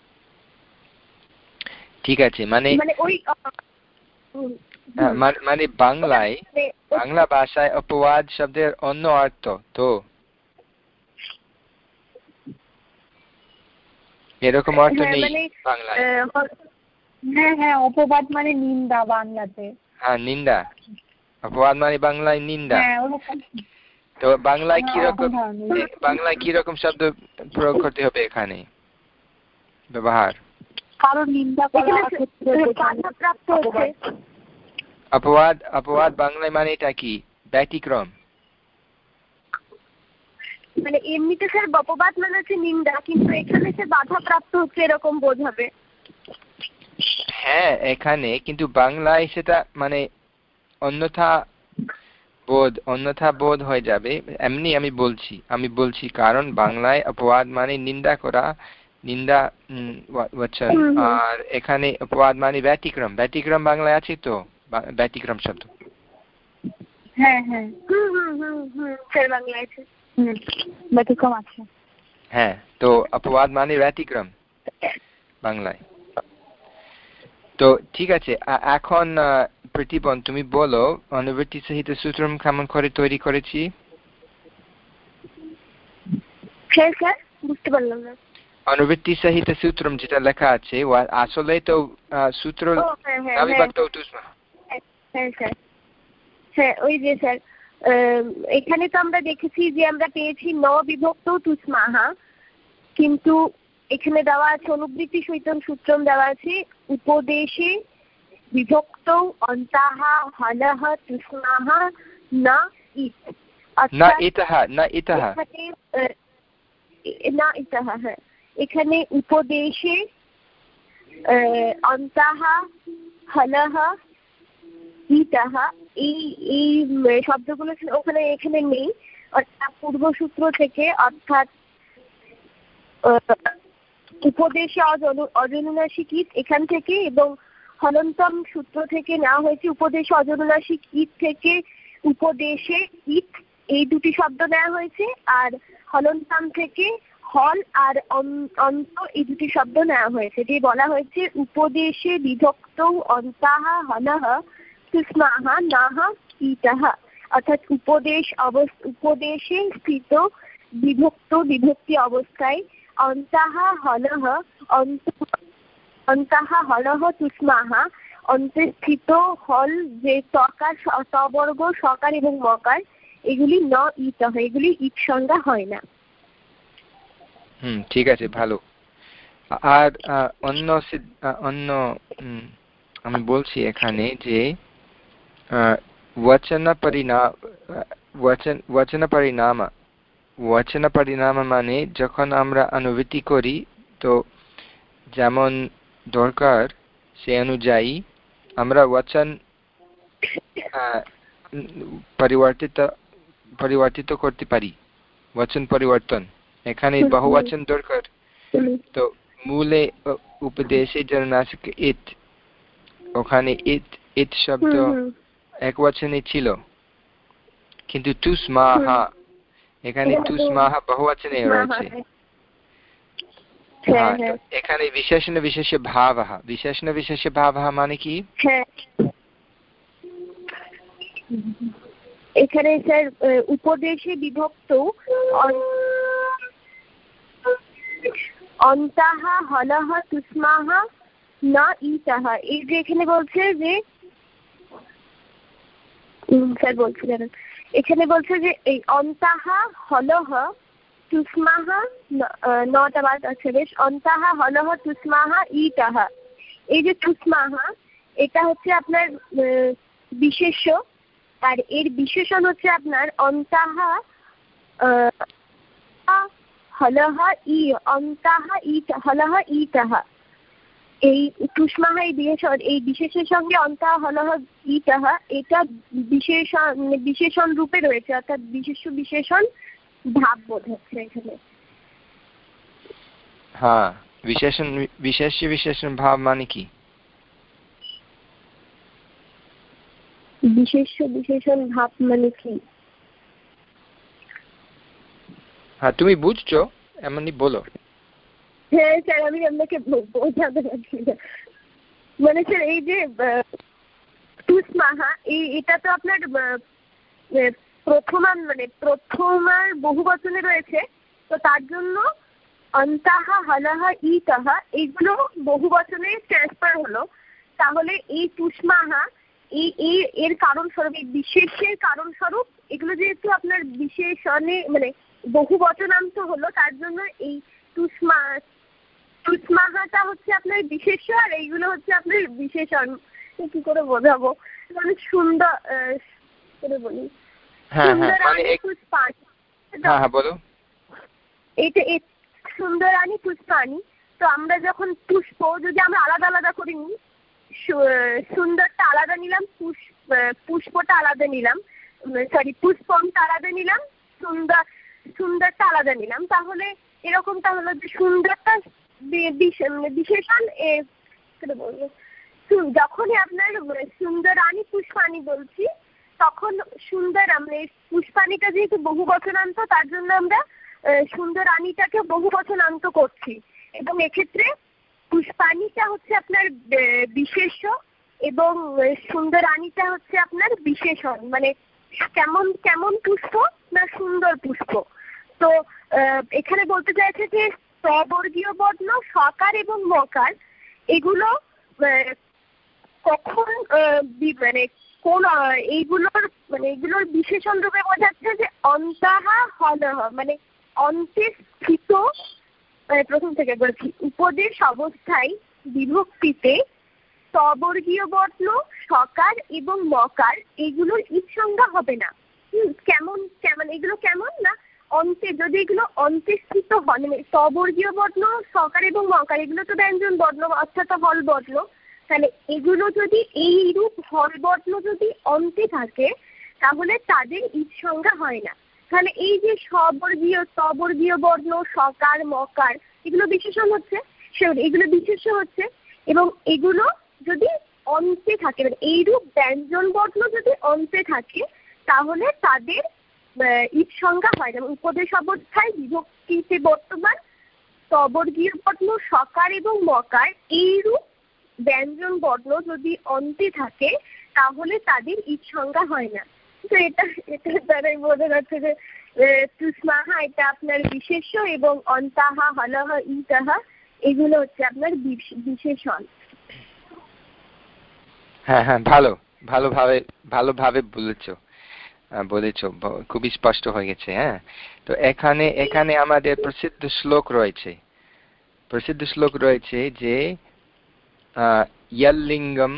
ঠিক আছে মানে মানে ওই মানে বাংলায় মানে বাংলা ভাষায় অপবাদ শব্দের অন্য অর্থ তো? এরকম অর্থ হ্যাঁ, নেই মানে, বাংলায়। হ্যাঁ হ্যাঁ অপবাদ মানে নিন্দা বাংলাতে। হ্যাঁ নিন্দা। অপবাদ মানে বাংলায় নিন্দা। হ্যাঁ, তো বাংলায় হ্যাঁ, কীরকম বাংলায় কীরকম শব্দ প্রয়োগ করতে হবে এখানে? ব্যবহার। কারণ নিন্দা অপবাদ অপবাদ বাংলায় মানে এটা কি? ব্যতিক্রম। মানে এমনিতে স্যার অপবাদ মানে হচ্ছে নিন্দা কিন্তু এখানে সে বাধাপ্রাপ্ত হচ্ছে এরকম বোঝাবে। হ্যাঁ এখানে কিন্তু বাংলায় সেটা মানে অন্যথা বোধ অন্যথা বোধ হয়ে যাবে। এমনি আমি বলছি আমি বলছি কারণ বাংলায় অপবাদ মানে নিন্দা করা নিন্দা বচন আর এখানে অপবাদ মানে ব্যতিক্রম। ব্যতিক্রম বাংলায় আছে তো? ব্যতিক্রম শব্দ। হ্যাঁ হ্যাঁ। ব্যতিক্রম আছে। হ্যাঁ তো অপবাদ মানে ব্যতিক্রম বাংলায়। তো ঠিক আছে এখন তুমি বলো অনুবৃত্তি সহিত সূত্রম কেমন করে তৈরি করেছি? পারলাম অনুবৃত্তি সহিত সূত্রম যেটা লেখা আছে আসলে তো সূত্র হ্যাঁ, হ্যাঁ, হ্যাঁ।, ওই যে স্যার এখানে তো আমরা দেখেছি যে আমরা পেয়েছি ন বিভক্ত তুষ্মাহা কিন্তু এখানে দেওয়া আছে অনুবৃত্তি সৈতন সূত্রম দেওয়া আছে উপদেশে বিভক্ত অন্তাহা হলহ তুষ্মাহা না ইত। না ইতহ না ইতহ। না ইতহ হ্যাঁ। এখানে উপদেশে অন্তাহা হলহ ইতহ এই এই শব্দগুলো ওখানে এখানে নেই। অর্থাৎ পূর্বসূত্র থেকে, অর্থাৎ উপদেশে অজনুনাসিক ইট এখান থেকে এবং হলন্তম সূত্র থেকে নেওয়া হয়েছে উপদেশে অজনুনাসিক ইট থেকে উপদেশে ইট এই দুটি শব্দ নেওয়া হয়েছে আর হলন্তম থেকে হল আর অন্ত এই দুটি শব্দ নেওয়া হয়েছে। এটি বলা হয়েছে, উপদেশে বিভক্ত অন্তাহা হলহ অর্থাৎ উপদেশ উপদেশে স্থিত বিভক্ত বিভক্তি অবস্থায় অন্তাহা হলহ অন্তাহা হলহ তুষ্মাহা হল যে তকার তবর্গ সকার এবং মকার এগুলি ন ইত হয়, এগুলি ইট সংজ্ঞা হয় না। হুম, ঠিক আছে, ভালো। আর অন্য অন্য আমি বলছি এখানে যে वचन परिणा वचन वचन परिणाम वचन परिणाम মানে যখন আমরা অনুভূতি করি তো যেমন দরকার সে অনুযায়ী আমরা वचन পরিবর্তিত পরিবর্তিত করতে পারি वचन পরিবর্তন এখানে বহুবচন দরকার তো মূলে উপদেশে জননাশক ইত ওখানে ইত ইত শব্দ একবচনে ছিল। কিন্তু তুসমাহা এখানে তুসমাহা বহুবচনে রয়েছে। হ্যাঁ, হ্যাঁ। এখানে বিশেষণ বিশেষ ভাব বিশেষণ বিশেষ ভাব মানে কি? হ্যাঁ। এখানে স্যার উপদেশে বিভক্ত অন্তাহা হলহ তুষ্মাহা না ইতাহা। এই যে এখানে বলছে যে স্যার বলছিলেন এখানে বলছে যে, এই অন্তাহা হলহ তুষ্মাহা নটা বাদ আছে, বেশ। অন্তাহা হলহ তুষ্মাহা ইটাহা। এই যে তুষ্মাহা, এটা হচ্ছে আপনার বিশেষ্য। আর এর বিশেষণ হচ্ছে আপনার অন্তাহা হলহ ই, অন্তাহা ইট, হলহ ইটাহা। এই তুষ্মাহা এই বিশেষণ এই বিশেষের সঙ্গে অন্তা হলহ ইটাহা এটা বিশেষণ বিশেষণ রূপে রয়েছে অর্থাৎ বিশেষ বিশেষণ ভাব বোধ হচ্ছে এখানে। হ্যাঁ বিশেষণ বিশেষ বিশেষণ ভাব মানে কি? বিশেষ বিশেষণ ভাব মানে কি? হ্যাঁ তুমি বুঝছ এমনই বলো। হ্যাঁ স্যার, আমি আপনাকে বোঝাতে পারছি না। মানে স্যার, এই যে তুষ্মাহা এই, এটা তো আপনার প্রথমান মানে প্রথমার বহু বচনে রয়েছে। তো তার জন্য অন্তাহা হলাহা তাহা এইগুলো বহু বচনে ট্রান্সফার হলো। তাহলে এই তুষ্মাহা এই এই, এর কারণ স্বরূপ এই বিশেষের কারণ স্বরূপ এগুলো যেহেতু আপনার বিশেষণে মানে বহু বচনান্ত হলো, তার জন্য এই তুষ্মা তুষ্মাহাটা হচ্ছে আপনার বিশেষ্য আর এইগুলো হচ্ছে আপনার বিশেষণ। কি করে বোঝাবো? মানে সুন্দর করে বলি? হ্যাঁ হ্যাঁ মানে হ্যাঁ বলো পুষ্পানি তো আমরা যখন পুষ্প যদি আমরা আলাদা আলাদা করে নিই সুন্দরটা আলাদা নিলাম পুষ্পটা আলাদা নিলাম সরি পুষ্পমটা আলাদা নিলাম সুন্দর সুন্দরটা আলাদা নিলাম। তাহলে এরকমটা হলো যে সুন্দরটা বিশেষণ যখনই আপনার সুন্দরানি পুষ্পানি বলছি, তখন সুন্দর আমরা পুষ্পানিটা যেহেতু বহু বচনান্ত তার জন্য আমরা সুন্দরানিটাকে বহু বচনান্ত করছি। এবং এক্ষেত্রে পুষ্পানিটা হচ্ছে আপনার বিশেষ্য, এবং সুন্দরানিটা হচ্ছে আপনার বিশেষণ। মানে কেমন কেমন পুষ্প না সুন্দর পুষ্প। তো এখানে বলতে চাইছে যে স্ববর্গীয় বর্ণ, সকার এবং মকার, এগুলো কখন মানে কোন, এইগুলোর মানে এগুলোর বিশেষণ রূপে বোঝাচ্ছে যে অন্তাহা হলহ মানে অন্তে স্থিত প্রথম থেকে বলছি, উপদেশ অবস্থায় বিভক্তিতে স্ববর্গীয় বর্ণ, সকার এবং মকার, এগুলোর সংজ্ঞা হবে না। কেমন কেমন, এগুলো কেমন না অন্তে, যদি এগুলো অন্তে স্থিত হয় মানে স্ববর্গীয় বর্ণ সকার এবং মকার এগুলো তো ব্যঞ্জন বর্ণ অর্থাৎ হল বর্ণ, তাহলে এগুলো যদি এই রূপ হল বর্ণ যদি অন্তে থাকে, তাহলে তাদের ঈদ সংজ্ঞা হয় না। তাহলে এই যে স্ববর্গীয় স্ববর্গীয় বর্ণ, সকার, মকার, এগুলো বিশেষণ হচ্ছে এগুলো বিশেষ হচ্ছে, এবং এগুলো যদি অন্তে থাকে মানে এইরূপ ব্যঞ্জন বর্ণ যদি অন্তে থাকে, তাহলে তাদের ঈদ সংজ্ঞা হয় না। উপদেশ অবস্থায় বিভক্তিতে বর্তমান স্ববর্গীয় বর্ণ সকার এবং মকার এইরূপ ব্যঞ্জন বর্ণ যদি অন্তে থাকে, তাহলে তাদের ঈদ সংজ্ঞা হয় না। তো এটা এটার দ্বারাই বোঝা যাচ্ছে যে তুষ্মাহা এটা আপনার বিশেষ্য এবং অন্তাহা, হলহ ইতাহা এগুলো হচ্ছে আপনার বিশেষণ। হ্যাঁ হ্যাঁ ভালো, ভালোভাবে ভালোভাবে বলেছ। বলেছ খুবই স্পষ্ট হয়ে গেছে হ্যাঁ? তো এখানে এখানে আমাদের প্রসিদ্ধ শ্লোক রয়েছে। প্রসিদ্ধ শ্লোক রয়েছে যে ইয়াল্লিঙ্গম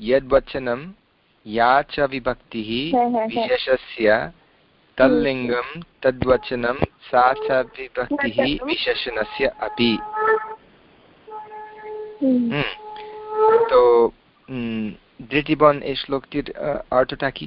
ইয়দ্বচনম ইয়া বিভক্তি হ্যাঁ, হ্যাঁ, হ্যাঁ। বিশেষস্য তল্লিঙ্গম তদ্বচনম সা চ বিভক্তি বিশেষণস্য অপি তো দৃঢ়বন এই শ্লোকটির অর্থটা কি?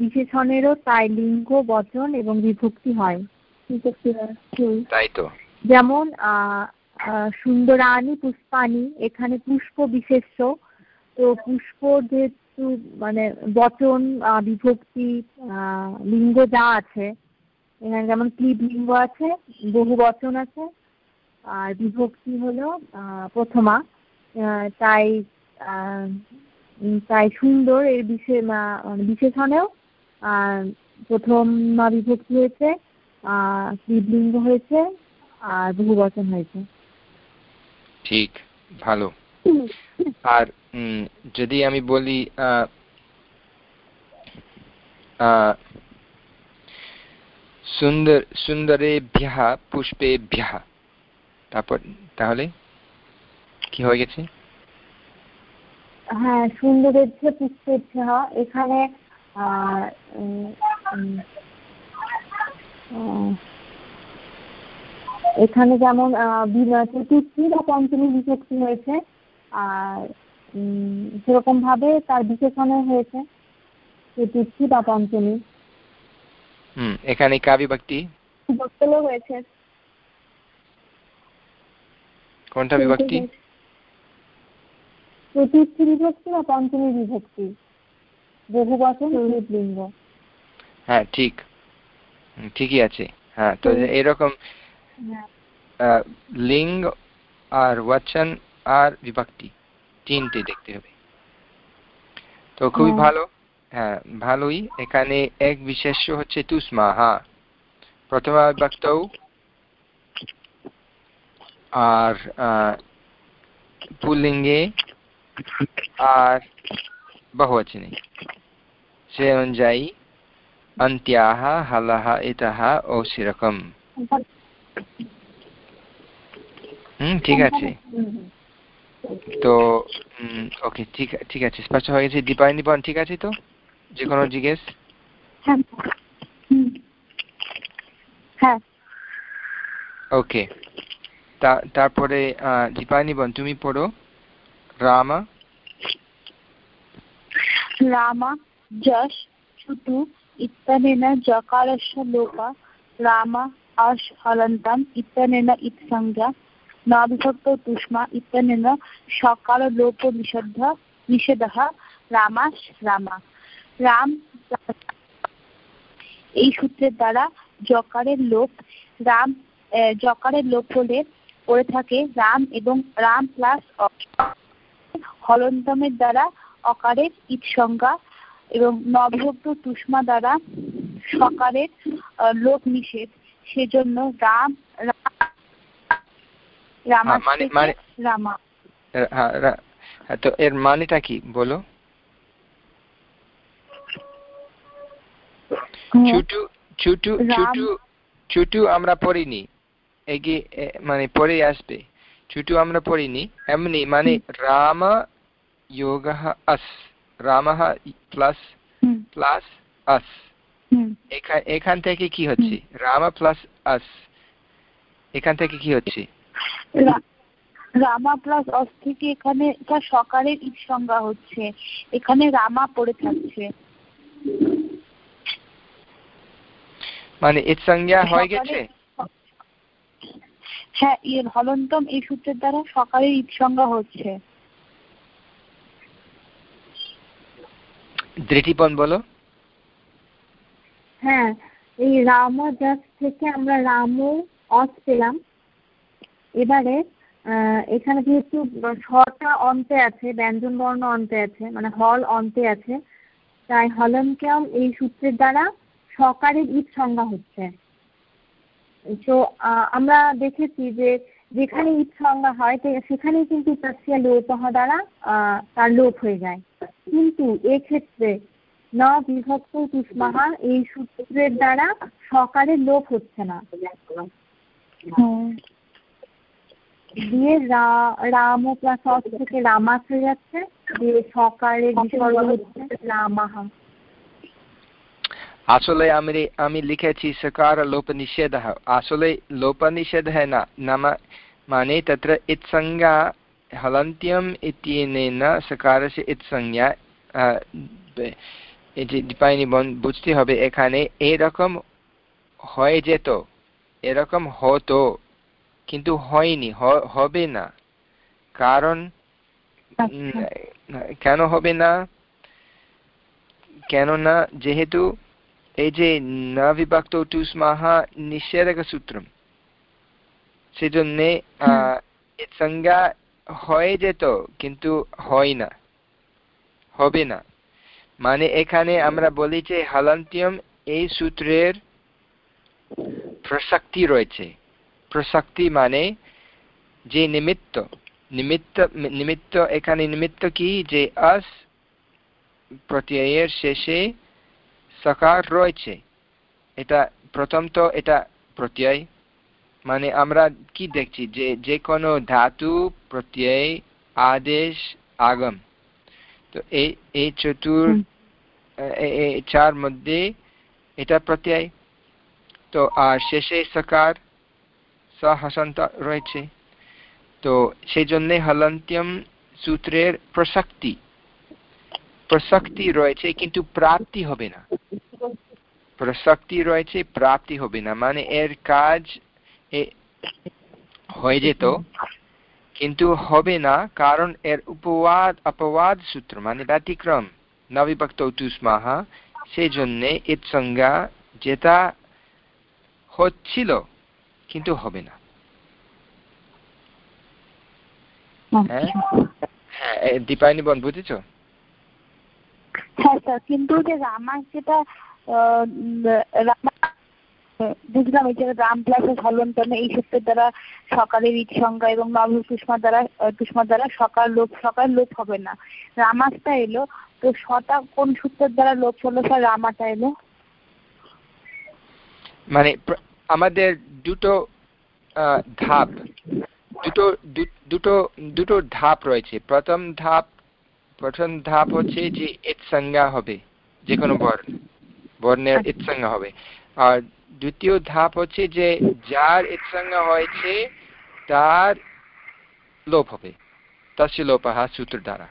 বিশেষণেরও তাই লিঙ্গ বচন এবং বিভক্তি হয়। তাই তো যেমন সুন্দরানি পুষ্পানি এখানে পুষ্প বিশেষ্য। তো পুষ্প যেহেতু মানে বচন বিভক্তি লিঙ্গ যা আছে এখানে যেমন ক্লিব লিঙ্গ আছে বহু বচন আছে আর বিভক্তি হলো প্রথমা। তাই তাই সুন্দর এর বিশেষ মানে বিশেষণেও প্রথম বিভক্তি হয়েছে ক্লিবলিঙ্গ হয়েছে আর বহু বচন হয়েছে। ঠিক ভালো। আর যদি আমি বলি সুন্দর সুন্দরেভ্যः পুষ্পেভ্যः তারপর তাহলে কি হয়ে গেছে? হ্যাঁ সুন্দরেভ্য পুষ্পেভ্যः এখানে এখানে যেমন চতুর্থী বা পঞ্চমী বিভক্তি হয়েছে। আর সেরকম ভাবে তার বিশেষণে হয়েছে। চতুর্থী বা পঞ্চমী। হুম এখানে কা বিভক্তি হয়েছে। কোনটা বিভক্তি? চতুর্থী বিভক্তি বা পঞ্চমী বিভক্তি? বহু বচন হ্যাঁ ঠিক। ঠিকই আছে। হ্যাঁ তো এরকম হ্যাঁ। লিঙ্গ আর ওয়াচন আর বিভক্তি তিনটে দেখতে হবে। তো খুবই। ভালো। হ্যাঁ ভালোই। এখানে এক বিশেষ হচ্ছে তুষ্মা হ্যাঁ। প্রথমা বিভক্ত আর পুল্লিঙ্গে। আর बहुवचने সে অনুযায়ী अन्त्याः हलः इतः औशिरकम् হুম ঠিক আছে তো ওকে ঠিক ঠিক আছে স্পষ্ট হয়ে গেছে দীপায়ন দীপায়ন ঠিক আছে তো যে কোনো জিজ্ঞেস হ্যাঁ ওকে তারপরে দীপায়নি বন তুমি পড়ো রামা রাম, যশ ছুটু ইত্যনেন জকারস্য লোপা, রাম, আশ অলন্তম ইত সংজ্ঞা নবিভক্ত তুষ্মা ইত্যনেন, সকাল লোক নিষেধ নিষেধ রামাস রামা। রাম, এই সূত্রের দ্বারা জকারের লোক রাম জকারের লোক হলে পড়ে থাকে। রাম এবং, রাম প্লাস হলন্তমের দ্বারা অকারের ইট সংজ্ঞা এবং নবভক্ত তুষ্মা দ্বারা সকারের লোক নিষেধ। সেজন্য রাম রামা। রামা তো এর মানেটা কি? বলো। ছুটু ছুটু ছুটু ছুটু আমরা পড়িনি। এগিয়ে মানে পরে আসবে। ছুটু আমরা পড়িনি। এমনি মানে রাম योगः अस् রামः প্লাস প্লাস আস এখান থেকে কি হচ্ছে রাম প্লাস আস এখান থেকে কি হচ্ছে রামা প্লাস অস থেকে এখানে এটা সকালের ঈদ সংজ্ঞা হচ্ছে এখানে রামা পড়ে থাকছে মানে ঈদ সংজ্ঞা হয়ে গেছে হ্যাঁ এর হলন্তম এই সূত্রের দ্বারা সকালের ঈদ সংজ্ঞা হচ্ছে দৃষ্টিপন বলো। হ্যাঁ এই রাম জাস থেকে আমরা রাম অস পেলাম। এবারে এখানে যেহেতু ছটা অন্তে আছে, ব্যঞ্জন বর্ণ অন্তে আছে মানে হল অন্তে আছে, তাই হলনক্যাম এই সূত্রের দ্বারা সকারের ঈদ সংজ্ঞা হচ্ছে। তো আমরা দেখেছি যে যেখানে ঈদ সংজ্ঞা হয় সেখানেই কিন্তু তার লোপহ দ্বারা তার লোপ হয়ে যায়। কিন্তু এক্ষেত্রে ন বিভক্ত তুষ্মাহা এই সূত্রের দ্বারা সকারের লোপ হচ্ছে না। দিয়ে রাম প্লাস থেকে রামাস হয়ে যাচ্ছে, দিয়ে সকারের বিসর্গ হচ্ছে রামাহা। আসলে আমি আমি লিখেছি সকার লোপনিষেধ। আসলে লোপনিষেধ না নাম মানে তত্র ইৎসংজ্ঞা ইতিনে না সকারসে ইৎসংজ্ঞা দীপায়নি বুঝতে হবে এখানে এরকম হয়ে যেত এরকম হতো কিন্তু হয়নি হবে না। কারণ আচ্ছা। কেন হবে না? কেননা যেহেতু এই যে ন বিভক্ত টুস্মাহা নিষেধক সূত্রম সেজন্যে সংজ্ঞা হয়ে যেত কিন্তু হয় না হবে না মানে এখানে আমরা বলি যে হালান্তিয়ম এই সূত্রের প্রসক্তি রয়েছে প্রসক্তি মানে যে নিমিত্ত নিমিত্ত নিমিত্ত এখানে নিমিত্ত কি যে আস প্রত্যয়ের শেষে সকার রয়েছে। এটা প্রথম তো এটা প্রত্যয়। মানে আমরা কি দেখছি? যে যে কোনো ধাতু প্রত্যয় আদেশ আগম। তো এই এই চতুর চার মধ্যে এটা প্রত্যয়। তো আর শেষে সকার স হাসন্ত রয়েছে। তো সেই জন্যে হলন্ত্যম সূত্রের প্রসক্তি। প্রসক্তি রয়েছে কিন্তু প্রাপ্তি হবে না। প্রসক্তি রয়েছে প্রাপ্তি হবে না। মানে এর কাজ হয়ে যেত কিন্তু হবে না কারণ এর উপবাদ অপবাদ সূত্র মানে ব্যতিক্রম নবিভক্ত তুষ্মাহা সেই জন্যে এর সংজ্ঞা যেটা হচ্ছিল কিন্তু হবে না। হ্যাঁ? হ্যাঁ দীপায়নি বন বুঝেছ? হ্যাঁ স্যার, কিন্তু যে রামাস যেটা বুঝলাম, এই যে রাম প্লাস হলন্তনে, এই সূত্রের দ্বারা সকালের ঈদ সংজ্ঞা এবং নব সুষমা দ্বারা সুষমা দ্বারা সকাল লোপ সকাল লোপ হবে না। রামাসটা এলো, তো সটা কোন সূত্রের দ্বারা লোপ হলো, স্যার, রামাটা এলো? মানে আমাদের দুটো ধাপ, দুটো দুটো দুটো ধাপ রয়েছে। প্রথম ধাপ প্রথম ধাপ হচ্ছে যে সংজ্ঞা হবে যে কোনো বর্ণ বর্ণের এর সংজ্ঞা হবে। আর দ্বিতীয় ধাপ হচ্ছে যে যার সংজ্ঞা হয়েছে তার লোপ হবে। তস্য লোপাহা সূত্র দ্বারা।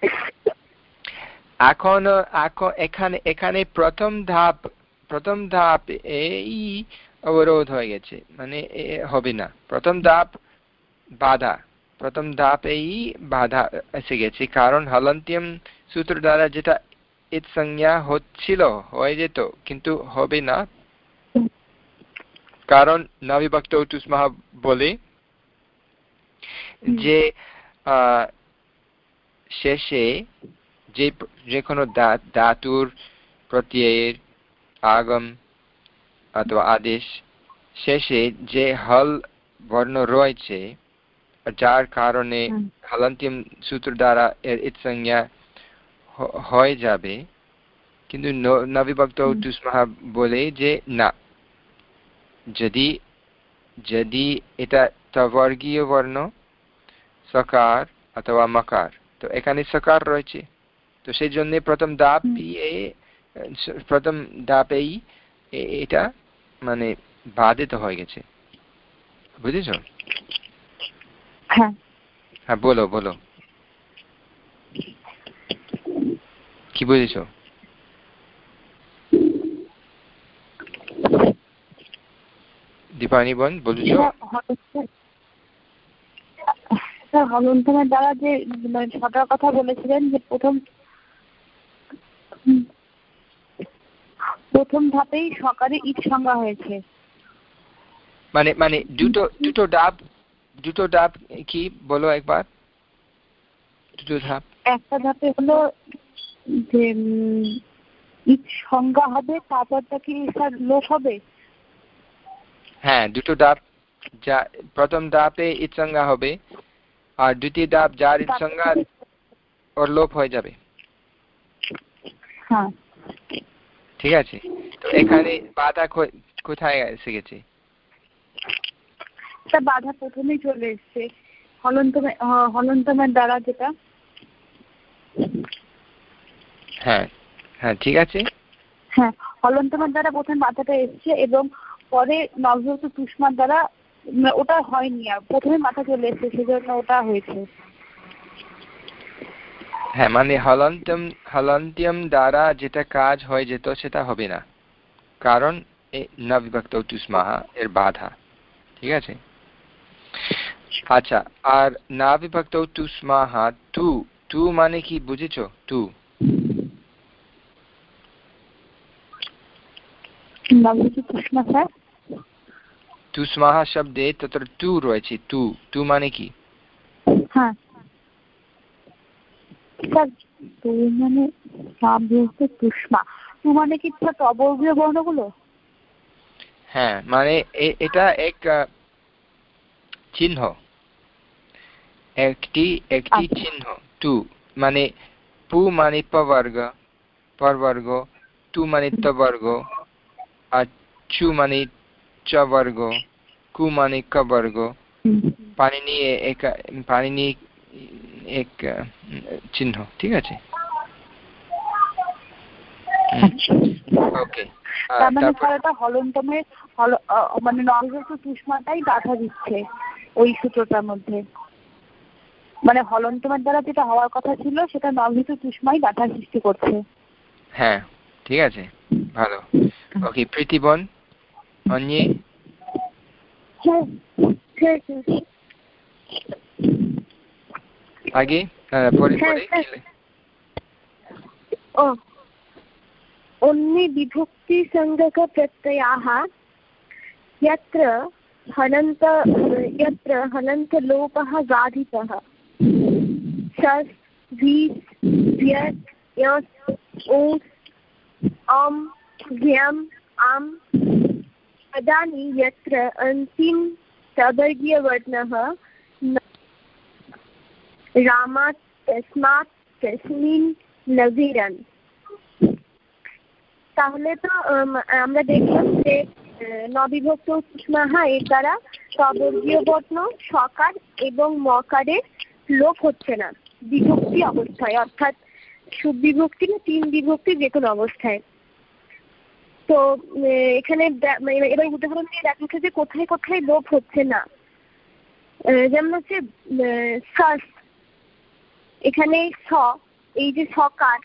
এখন এখন এখানে এখানে প্রথম ধাপ প্রথম ধাপ এই অবরোধ হয়ে গেছে মানে হবে না। প্রথম ধাপ বাধা। প্রথম ধাপেই বাধা এসে গেছে কারণ হলন্ত্যম সূত্র দ্বারা যেটা এর সংজ্ঞা হচ্ছিল হয়ে যেত কিন্তু হবে না কারণ নবিভক্ত তুষ্মাহ বলে যে শেষে যে যে কোনো ধাতুর প্রত্যয়ের আগম অথবা আদেশ শেষে যে হল বর্ণ রয়েছে যার কারণে হলন্তিম সূত্র দ্বারা এর সংজ্ঞা হয়ে যাবে। কিন্তু নবিভক্ত তুষ্মাহা বলে যে না। যদি যদি এটা তবর্গীয় বর্ণ সকার অথবা মকার তো এখানে সকার রয়েছে। তো সেই জন্য প্রথম দাপ দিয়ে প্রথম দাপেই এটা মানে বাধিত হয়ে গেছে। বুঝেছ? হ্যাঁ। হ্যাঁ বলো বলো। কি বুঝেছ? দীপানি বন বলছ? হলন্তনের দ্বারা যে মানে ছটার কথা বলেছিলেন যে প্রথম প্রথম ধাপেই সকালে ঈদ সংজ্ঞা হয়েছে। মানে মানে দুটো দুটো ডাব দুটো ডাব কি? বলো একবার। দুটো ধাপ। একটা ধাপে হলো যে সংজ্ঞা হবে কি স্যার লোপ হবে? হ্যাঁ দুটো ডাব যা প্রথম ধাপে ঈদ সংজ্ঞা হবে আর দ্বিতীয় ধাপ যার ঈদ সংজ্ঞা ওর লোপ হয়ে যাবে। হ্যাঁ। ঠিক আছে? তো এখানে বাধা কোথায় এসে গেছে? একটা বাধা প্রথমেই চলে এসছে। হলন্তমে হলন্তমের দ্বারা যেটা। হ্যাঁ হ্যাঁ ঠিক আছে। হ্যাঁ হলন্তমের দ্বারা প্রথম বাধাটা এসছে এবং পরে তুষ্মার দ্বারা ওটা হয়নি আর। প্রথমে মাথা চলে এসছে সেজন্য ওটা হয়েছে। হ্যাঁ মানে হলন্তম হলন্ত্যম দ্বারা যেটা কাজ হয়ে যেত সেটা হবে না। কারণ নবিভক্ত তুষ্মাহা এর বাধা। ঠিক আছে? আচ্ছা আর না বিভক্ত তু তু মানে কি বুঝেছ? তু। তুষ্মাহা শব্দে তত্র তু রয়েছে তু। তু মানে কি? হ্যাঁ। মানে তুষ্মা তু মানে কি অবর্গীয় বর্ণগুলো? হ্যাঁ মানে এটা এক চিহ্ন। একটি একটি চিহ্ন। টু মানে পু মানে পবর্গ পরবর্গ মানে তবর্গ আর চু মানে চবর্গ কু মানে কবর্গ পানিনি এক পানিনি এক চিহ্ন ঠিক আছে? ওকে। তার মানে হলন্তমে মানে তুষ্মাটাই বাধা দিচ্ছে। ওই সূত্রটার মধ্যে মানে হলন্তমের দ্বারা যেটা হওয়ার কথা ছিল সেটা নবহিত তুষ্মাই বাধা সৃষ্টি করছে হ্যাঁ ঠিক আছে ভালো ওকে প্রীতিবন অন্যে আগে পরে পরে अन्ये विभक्तिसङ्गकप्रत्ययाः यत्र हलन्त यत्र हलन्तलोपः बाधितः शस् भीस् व्यस् यस् ओस् अं व्यम् आम् पदानि यत्र अन्तिम सवर्गीयवर्णः रामात् तस्मात् तस्मिन् नवीरन् তাহলে তো আমরা দেখলাম যে নবিভক্ত উষ্মাহা এর দ্বারা সবর্গীয় বর্ণ, সকার এবং মকারের লোপ হচ্ছে না, বিভক্তি অবস্থায়, অর্থাৎ সুবিভক্তি না, তিন বিভক্তি যে কোনো অবস্থায়। তো এখানে এবার উদাহরণ দিয়ে দেখাচ্ছে যে কোথায় কোথায় লোপ হচ্ছে না। যেমন হচ্ছে এখানে স, এই যে সকার,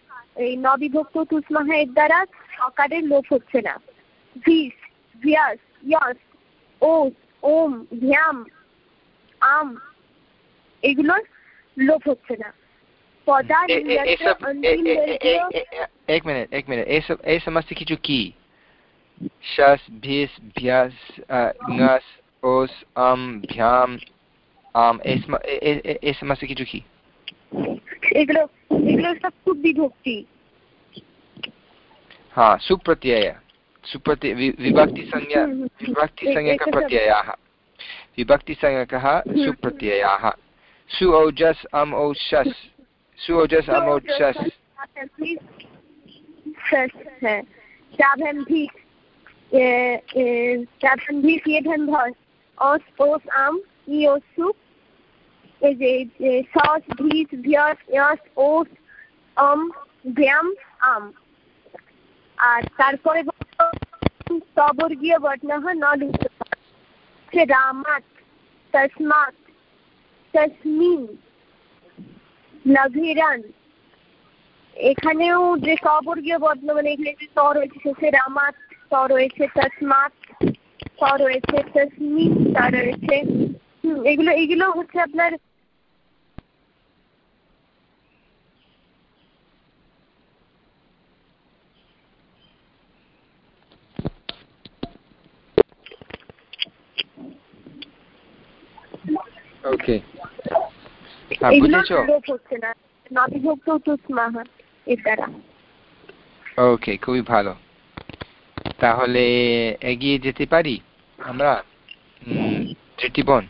এই নবিভক্ত তুষ্মাহা এর দ্বারা সকারের লোপ হচ্ছে না। ভিস। ভিয়াস ইয়াস ওস ওম ভ্যাম আম এগুলোর লোপ হচ্ছে না এক মিনিট এক মিনিট এই সমস্ত কিছু কি শাস ভিস ভ্যাস নাস ওস আম ভ্যাম আম এই সমস্ত কিছু কি এগুলো এগুলো সব খুব বিভক্তি हा सुप्रत्यय सुप्रत्यय विभक्तिसंज्ञा विभक्तिसंज्ञकप्रत्ययाः विभक्तिसंज्ञकः सुप्रत्ययाः सु औजस् अम् औषस् सु औजस् अम् औषस् অস ওস আম ইয়সু এই যে সস ভিস ভিয়স ইয়স ওস অম ব্যাম আম আর তারপরে সবর্গীয় বর্ণ নলিত রামাত তসমাত তসমিন নভিরান এখানেও যে সবর্গীয় বর্ণ মানে এখানে যে স রয়েছে শেষে রামাত স রয়েছে তসমাত স রয়েছে তসমিন স রয়েছে এগুলো এগুলো হচ্ছে আপনার ওকে বুঝেছ? ওকে খুবই ভালো। তাহলে এগিয়ে যেতে পারি আমরা? তৃতীবন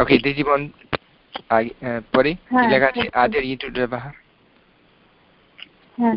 ওকে দ্বিতীবন পরে লেখা আছে? আদের ইটুর ব্যবহার। হ্যাঁ।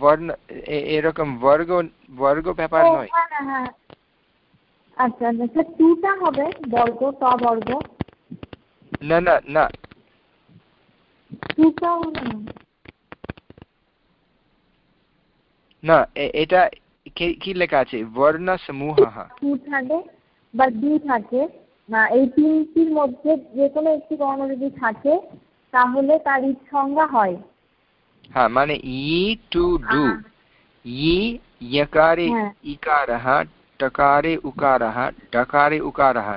বর্ণ এরকম বর্গ বর্গ ব্যাপার নয়। হ্যাঁ, আচ্ছা আচ্ছা টুটা হবে বর্গ ট বর্গ না না না। না। এটা কি লেখা আছে? বর্ণ সমূহ টু থাকে বা ডু থাকে না এই তিনটির মধ্যে যে কোনো একটি বর্ণ যদি থাকে তাহলে তার সংজ্ঞা হয়। হ্যাঁ মানে ই টু ডু ই यकारे इकारः टकारे उकारः डकारे उकारः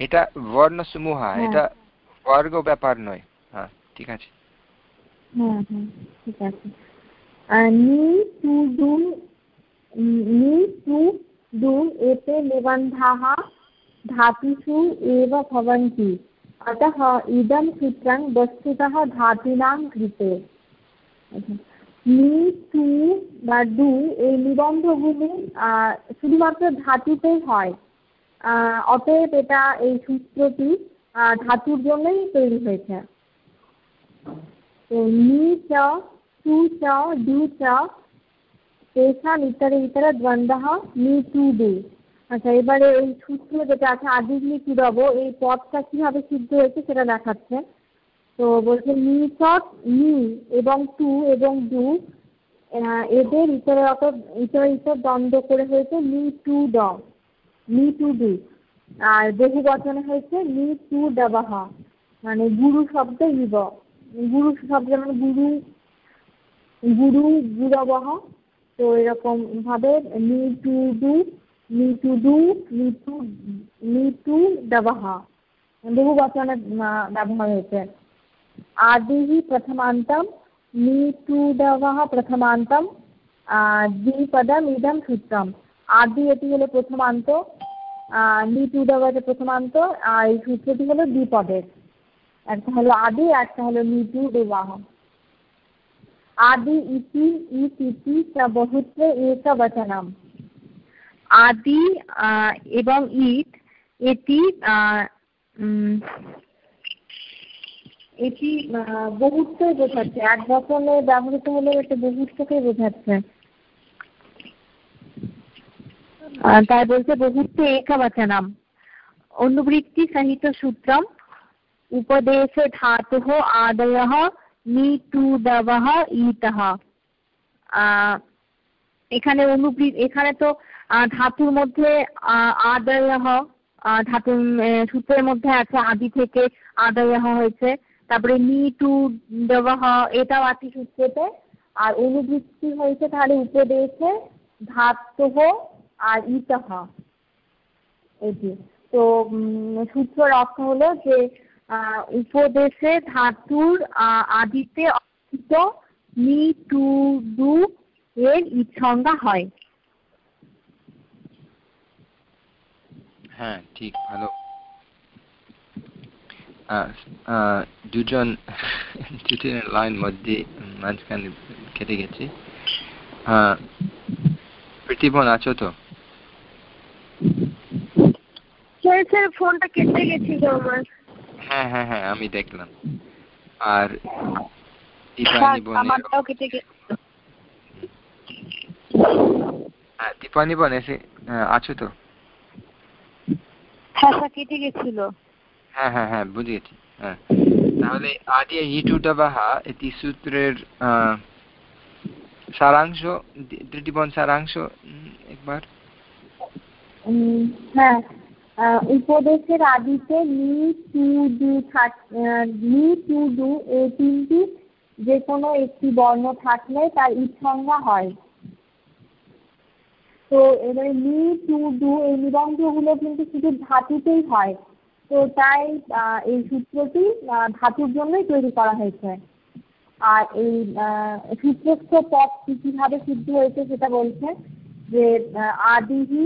এটা বর্ণ সমূহ এটা বর্গ ব্যাপার নয় হ্যাঁ ঠিক আছে হ্যাঁ হ্যাঁ ঠিক আছে need to do need to do এতে নিবন্ধাः धातुषु एव भवन्ति अतः इदं सूत्रं वस्तुतः धातूनां कृते নি টু বা ডু এই নিবন্ধগুলি শুধুমাত্র ধাতুতেই হয়। অতএব এটা এই সূত্রটি ধাতুর জন্যই তৈরি হয়েছে। তো নি চ টু চ ডু চ তেষাম ইত্যাদি ইত্যাদি দ্বন্দ্ব নি টু ডু আচ্ছা এবারে এই সূত্র যেটা আছে আদিগ্নি কুড়াব এই পদটা কীভাবে সিদ্ধ হয়েছে সেটা দেখাচ্ছে। তো বলছে নি চট নি এবং টু এবং ডু এদের ইতরে অত ইতর ইতর দ্বন্দ্ব করে হয়েছে নি টু ড নি টু ডু। আর বহু বচনে হয়েছে নি টু ডবাহ মানে গুরু শব্দ ইব। গুরু শব্দ মানে গুরু গুরু গুরবহ। তো এরকম ভাবে নি টু ডু নি টু ডু নি টু নি টু ডবাহ। বহু বচনে ব্যবহার হয়েছে। आदिः प्रथमान्तं नीटुडवः प्रथमान्तं দ্বিপদম ইদম সূত্রম আদি এটি হলো প্রথমান্ত নিটুডব আছে প্রথমান্ত আর এই সূত্রটি হলো দ্বিপদের একটা হলো আদি একটা হলো নিটু বিবাহ আদি ইতি ইতি চ বহুত্রে এক বচনম আদি এবং ইট এটি এটি বহুত্বই বোঝাচ্ছে। এক বচনে ব্যবহৃত হলেও এটি বহুত্বকে বোঝাচ্ছে। তাই বলছে বহুত্ব একবচনম। অনুবৃত্তি সহিত সূত্রম। উপদেশ ধাতু আদয় নিটুদব ইতঃ। এখানে অনুবৃত্তি এখানে তো ধাতুর মধ্যে আদয় ধাতুর সূত্রের মধ্যে আছে আদি থেকে আদয় হয়েছে। তারপরে মি টু দেওয়া এটাও আছে সূত্রতে আর অনুবৃত্তি হয়েছে তাহলে উপদেশে ধাতহ আর ইতহ। এটি। তো সূত্রের অর্থ হলো যে উপদেশে ধাতুর আদিতে অস্থিত নি টু ডু এর সংজ্ঞা হয়। হ্যাঁ ঠিক, ভালো। দুজন দুজনের লাইন মধ্যে মাঝখানে কেটে গেছে। প্রতিবন আছো তো? ফোনটা কেটে গেছিল আমার। হ্যাঁ হ্যাঁ হ্যাঁ আমি দেখলাম। আর দীপানি বোন এসে আছো তো? হ্যাঁ কেটে গেছিল। হ্যাঁ হ্যাঁ হ্যাঁ বুঝে হ্যাঁ। তাহলে আদি ইটুটাবাহা এটি সূত্রের সারাংশ দৃষ্টিবন সারাংশ একবার। হ্যাঁ উপদেশের আদিতে নি টু ডু নি টু ডু এই তিনটি যে কোনো একটি বর্ণ থাকলে তার ইৎসংজ্ঞা হয়। তো এবারে নি টু ডু এই নিবন্ধগুলো কিন্তু শুধু ধাতুতেই হয়। তো তাই এই সূত্রটি ধাতুর জন্যই তৈরি করা হয়েছে। আর এই সূত্রস্থ পথটি কীভাবে সিদ্ধ হয়েছে সেটা বলছে যে আদিহি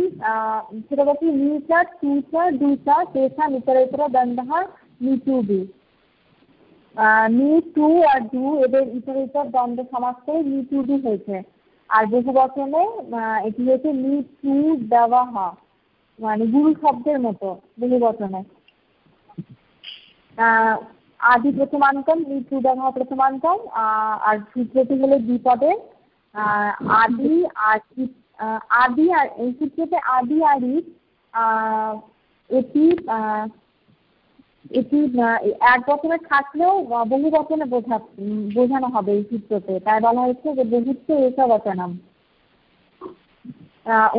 সেটা বলছে নিচা টুচা দুচা তেসা নিতরেতর দণ্ডহ নিচুবি নি টু আর ডু এদের ইতর ইতর দ্বন্দ্ব সমাজ করে নি টু ডু হয়েছে। আর বহু বচনে এটি হয়েছে নি টু দেওয়া হা মানে গুরু শব্দের মতো বহু বচনে। আদি প্রথমান্তম নিচুদাঘ প্রথমান্তম আর সূত্রটি হলো দ্বিপদের আদি আর আদি আর, এই সূত্রতে আদি আর এটি এটি এক বছরে থাকলেও বহু বচনে বোঝা, বোঝানো হবে এই সূত্রতে। তাই বলা হয়েছে যে বহুত্ব এসব বচনম।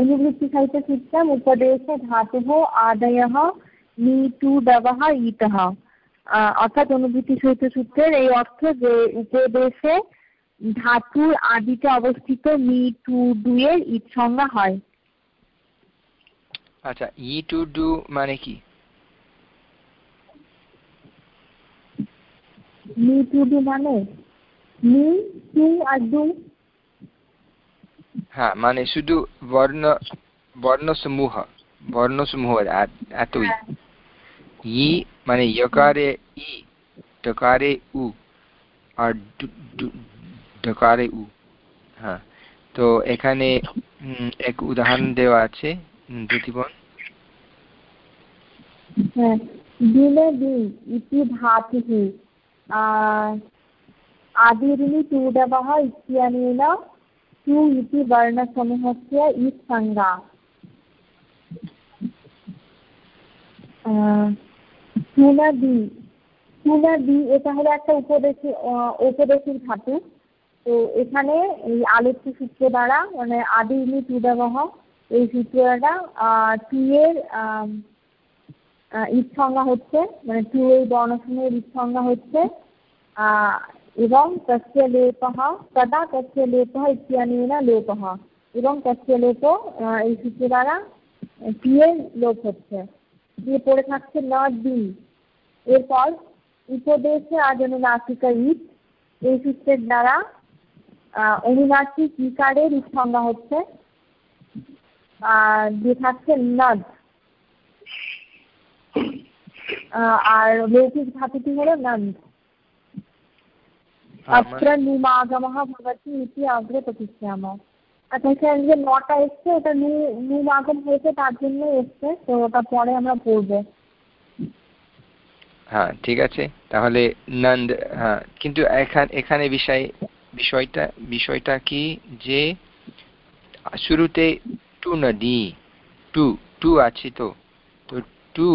অনুবৃত্তি সাহিত্য সূত্রম উপদেশে, ধাতু আদয় নীটু দবহ ইতহ। অর্থাৎ অনুভূতি সহিত সূত্রের এই অর্থ যে উপদেশে ধাতুর আদিতে অবস্থিত মি টু ডু এর ইট সংজ্ঞা হয়। আচ্ছা ই টু ডু মানে কি? মি টু ডু মানে? মি টু আর ডু। হ্যাঁ মানে শুধু বর্ণ বর্ণসমূহ বর্ণসমূহ এতই ই মানে ইকারে ই টকারে উ আর ডকারে উ। হ্যাঁ তো এখানে এক উদাহরণ দেওয়া আছে দ্যুতিবন হ্যাঁ, দিনে দিন ইতি ধাতুহি আদিরিণি চূডবः ইত্যনেন চু ইতি বর্ণসমূহस्य আহ স্নেহাদি এটা হলো একটা উপদেশী উপদেশীর ধাতু। তো এখানে এই আলোচ্য সূত্র দ্বারা মানে আদি ইনি তুদাবহ এই সূত্র দ্বারা টুয়ের ঈদসংজ্ঞা হচ্ছে মানে টুয়ের বর্ণসমূহের ঈদসংজ্ঞা হচ্ছে এবং তস্য লেপ তদা তস্য লেপ ইত্যাদিনা লোপ এবং তস্য লেপ এই সূত্র দ্বারা টুয়ের লোপ হচ্ছে। দিয়ে পড়ে থাকছে ন দিন। এরপর উপদেশে আজনুনাসিকা ঈদ। এই সূত্রের দ্বারা অনুনাসিক ইকারের সংজ্ঞা হচ্ছে যে থাকছে নদ। আর লৌকিক ধাতুটি হলো নন্দ। অত্র নুমাগমः ভবতি ইতি অগ্রে প্রতিষ্ঠামः। আচ্ছা স্যার যে নটা এসছে ওটা নু নুমাগম হয়েছে তার জন্য এসছে তো ওটা পরে আমরা পড়ব। হ্যাঁ ঠিক আছে। তাহলে নন্দ হ্যাঁ কিন্তু এখানে এখানে বিষয়, বিষয়টা বিষয়টা কি যে শুরুতে টু নদী, টু টু আছে তো। তো টু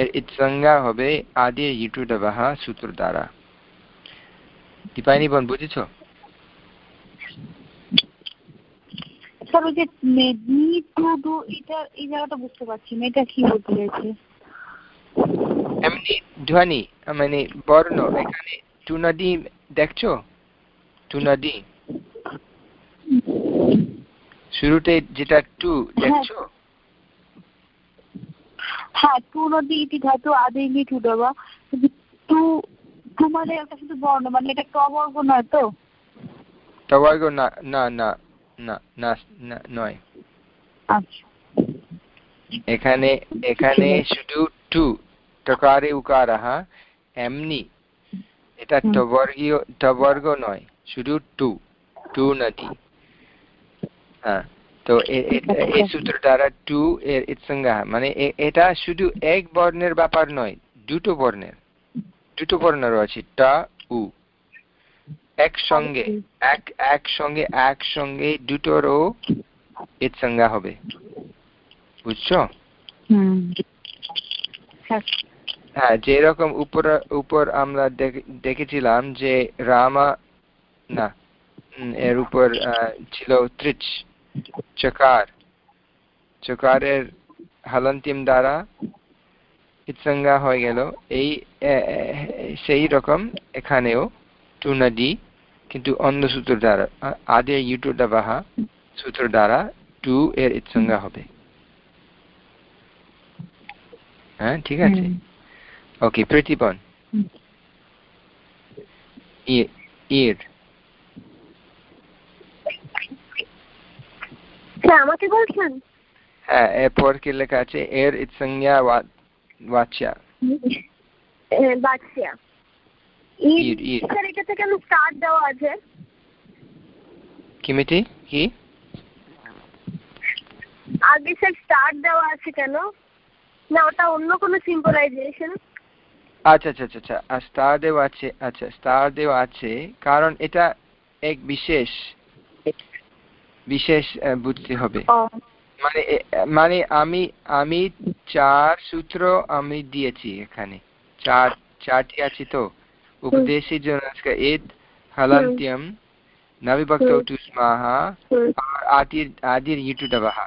এর ইৎসংজ্ঞা হবে আদি ইটু ডবাহা সূত্র দ্বারা। দীপায়নি বোন, বুঝেছ? স্যার, ওই যে মেদিনী টু ডু এটা, এই জায়গাটা বুঝতে পারছি না, এটা কি বলতে চাইছে? ধ্বনি মানে বর্ণ এখানে। টু নদী দেখছ? টু শুরুতে যেটা টু দেখছ? হ্যাঁ টু নদী ইতি ধাতু আদি ইনি টু দেওয়া টু টু মানে শুধু বর্ণ মানে এটা ক বর্গ নয় তো? টবর্গ না না না না না নয়। আচ্ছা। এখানে এখানে শুধু টু। টকারে উকারः এমনি। এটা টবর্গীয় টবর্গ নয় শুধু টু টু নদী। হ্যাঁ তো এই সূত্র দ্বারা টু এর ইৎসংজ্ঞা মানে এটা শুধু এক বর্ণের ব্যাপার নয় দুটো বর্ণের। দুটো বর্ণ রয়েছে টা উ। একসঙ্গে এক একসঙ্গে একসঙ্গে দুটোরও ইৎসংজ্ঞা হবে। বুঝছ? হ্যাঁ যেরকম উপর উপর আমরা দেখেছিলাম যে রামা, না এর উপর ছিল ত্রিচ, চকার, চকারের হালন্তিম দ্বারা ইৎসঙ্গা হয়ে গেল। এই সেই রকম এখানেও টু নদী কিন্তু অন্য সূত্র দ্বারা, আদে ইউটু ডাবাহা সূত্র দ্বারা টু এর ইৎসঙ্গা হবে। হ্যাঁ ঠিক আছে? ওকে প্রতিপন ইর আমাকে বলছেন? হ্যাঁ এরপর কি লেখা আছে? এর ইৎসংজ্ঞা বাচ্যা বাচ্যা স্যার এটা থেকে আমি স্টার্ট দেওয়া আছে। কিমিটি কি? আগে স্যার স্টার্ট দেওয়া আছে কেন? না ওটা অন্য কোনো সিম্পলাইজেশন আচ্ছা আচ্ছা আচ্ছা আচ্ছা। স্টার দেওয়া আছে আচ্ছা স্টার দেওয়া আছে। কারণ এটা এক বিশেষ বিশেষ বুঝতে হবে। মানে মানে আমি আমি চার সূত্র আমি দিয়েছি এখানে। চার চারটি আছে তো। উপদেশী জনস্কা এদ হলান্ত্যম নবিভক্ত তুষ্মাহা আর আদির আদির ইটুডবাহা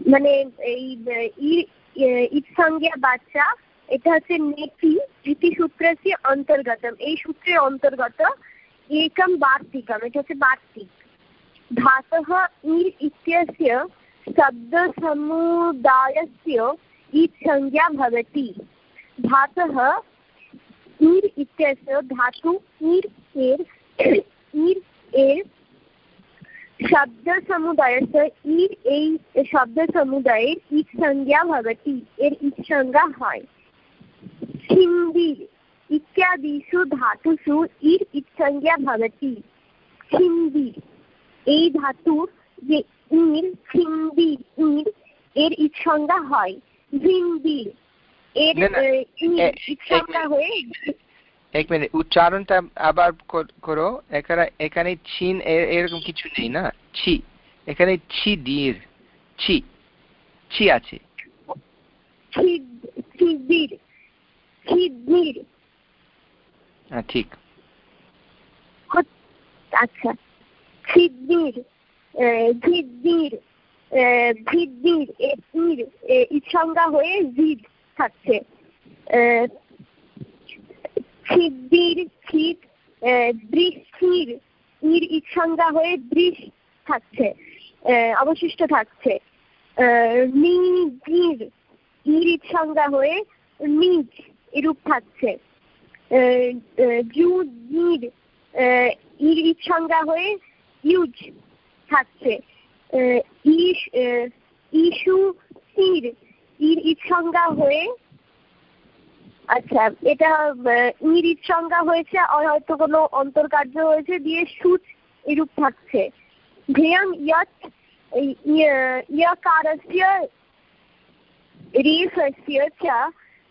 মানে এই ইৎসঙ্গিয়া বাচ্চা এটা হচ্ছে নেতি রীতিসূত্রসি অন্তর্গতম এই সূত্রের অন্তর্গত একম বার্তিকম এটা হচ্ছে বার্তিক ধাতः ইর ইত্যस्य शब्दसमुदायस्य ईत्संज्ञा भवति धातः ईर् इत्यस्य धातु ईर् एर् ईर् एर् শব্দসমুদায়स्य ইর এই শব্দসমুদায়ের ইট সংজ্ঞা ভবতি এর ইট সংজ্ঞা হয়। খিন্দির ইত্যাদিষু ধাতুষু ইর ইট সংজ্ঞা ভবতি খিন্দির এই ধাতুর যে ইর খিন্দির ইর এর ইট সংজ্ঞা হয়। ভিন্দির এর ইট সংজ্ঞা হয়ে এক মিনিট উচ্চারণটা আবার করো এখানে এখানে ছিন এরকম কিছু নেই না? ছি। এখানে ছি দীর ছি। ছি আছে। হ্যাঁ ঠিক। আচ্ছা। ভিদ্দির হয়ে জিদ থাকছে। আহ, খিদ্দির খিদ দৃষ্টির ইর ইৎসংজ্ঞা হয়ে দৃশ থাকছে অবশিষ্ট থাকছে। নিজির ইর ইৎসংজ্ঞা হয়ে নিজ এরূপ থাকছে। জুজির ইর ইৎসংজ্ঞা হয়ে ইউজ থাকছে। ইস ইসু সির ইর ইৎসংজ্ঞা হয়ে আচ্ছা এটা আহ, ইর ইৎসংজ্ঞা হয়েছে আর হয়তো কোনো অন্তর্কার্য হয়েছে দিয়ে সুচ এরূপ থাকছে ध्येयं यत् य- यकारस्य रेफस्य च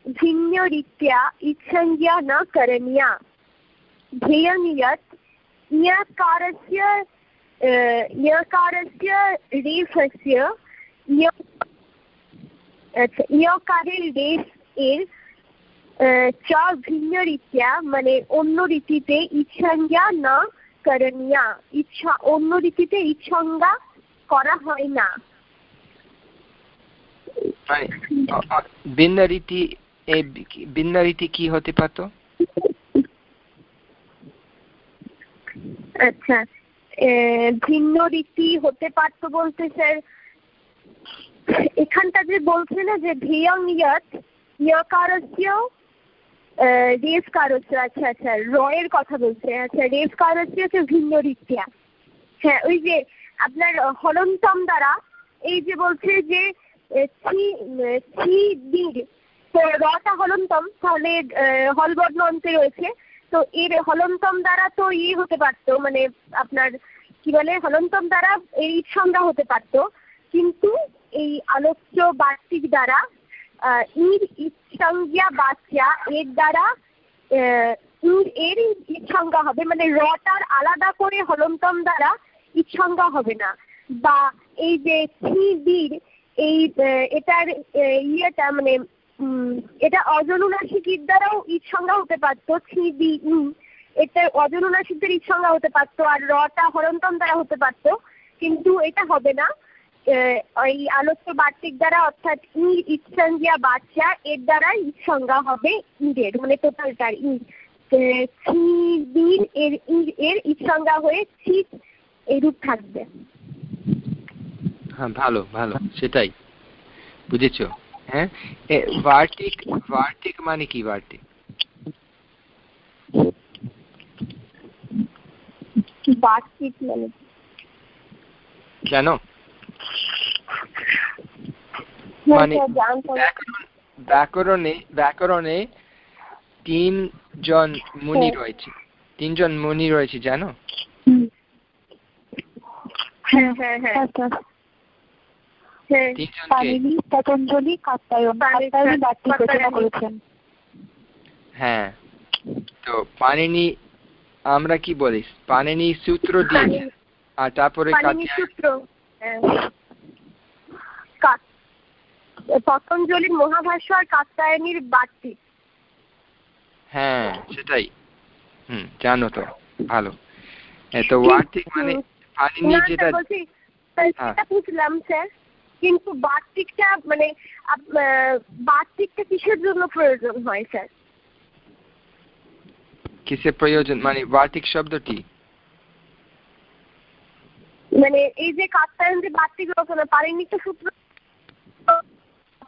भिन्नरीत्या इत्संज्ञा न करणीया ध्येयं यत् यकारस्य अ, यकारस्य रेफस्य य- আচ্ছা ইয়কারের রেফ এর আহ, চ ভিন্ন রীত্যা মানে অন্য রীতিতে ইচ্ছাঞ্জা না করণীয়া ইচ্ছা অন্য রীতিতে ইচ্ছঙ্গা করা হয় না ভিন্ন রীতি ভিন্ন রীতি কি হতে পারতো আচ্ছা ভিন্ন রীতি হতে পারতো বলতে স্যার এখানটা যে বলছে না যে ভিয়ং ইয়ত ইয়কারস্য আহ, রেফ কারস্য আচ্ছা আচ্ছা রয়ের কথা বলছে। আচ্ছা রেফ কারস্য হচ্ছে ভিন্ন রীত্যা হ্যাঁ ওই যে আপনার হলন্তম দ্বারা এই যে বলছে যে তো রটা হলন্তম তাহলে হলবর্ণ অন্তে রয়েছে। তো এর হলন্তম দ্বারা তো ইয়ে হতে পারতো মানে আপনার কি বলে হলন্তম দ্বারা এই সংজ্ঞা হতে পারতো। কিন্তু এই আলোচ্য বার্ষিক দ্বারা ইর সংজ্ঞা বাচ্চা এর দ্বারা ইর এর সংজ্ঞা হবে মানে রটার আলাদা করে হলন্তম দ্বারা সংজ্ঞা হবে না। বা এই যে থি বীর, এই এটার ইয়েটা মানে এটা অজনুনাসিকের দ্বারাও ঈদ সংজ্ঞা হতে পারতো, থি বি ই, এটা অজনুনাসিকদের ঈদ সংজ্ঞা হতে পারতো, আর রটা হরন্তম দ্বারা হতে পারতো, কিন্তু এটা হবে না। ওই আলোচ্য বার্তিক দ্বারা অর্থাৎ ই ইৎসংজ্ঞা বাচ্চা এর দ্বারা ঈদ সংজ্ঞা হবে ঈদের মানে টোটালটার ঈদ এর ঈদ এর ঈদ হয়ে এরূপ থাকবে। হ্যাঁ ভালো ভালো সেটাই। বুঝেছ? হ্যাঁ? এ, বার্তিক বার্তিক মানে কি বার্তিক বার্তিক মানে জানো? ব্যাকরণ ব্যাকরণে ব্যাকরণে তিনজন মুনি হ্যাঁ। রয়েছে। তিনজন মুনি রয়েছে জানো? হ্যাঁ হ্যাঁ হ্যাঁ। হ্যাঁ হ্যাঁ তো পানিনি আমরা কি বলি? পানিনি সূত্র দিয়েছে আর তারপরে সূত্র। হ্যাঁ। পতঞ্জলির মহাভাষ্য আর কাত্তায়নীর বার্তিক হ্যাঁ সেটাই। হুম জানো তো ভালো। হ্যাঁ, তো মানে পানিনি যেটা হ্যাঁ। সেটা বুঝলাম স্যার। কিন্তু বার্তিকটা মানে বার্তিকটা কিসের জন্য প্রয়োজন হয় স্যার? কিসের প্রয়োজন? মানে বার্তিক শব্দটি? মানে এই যে কাত্তায়ন যে বার্তিক রচনা পারিণিক সূত্র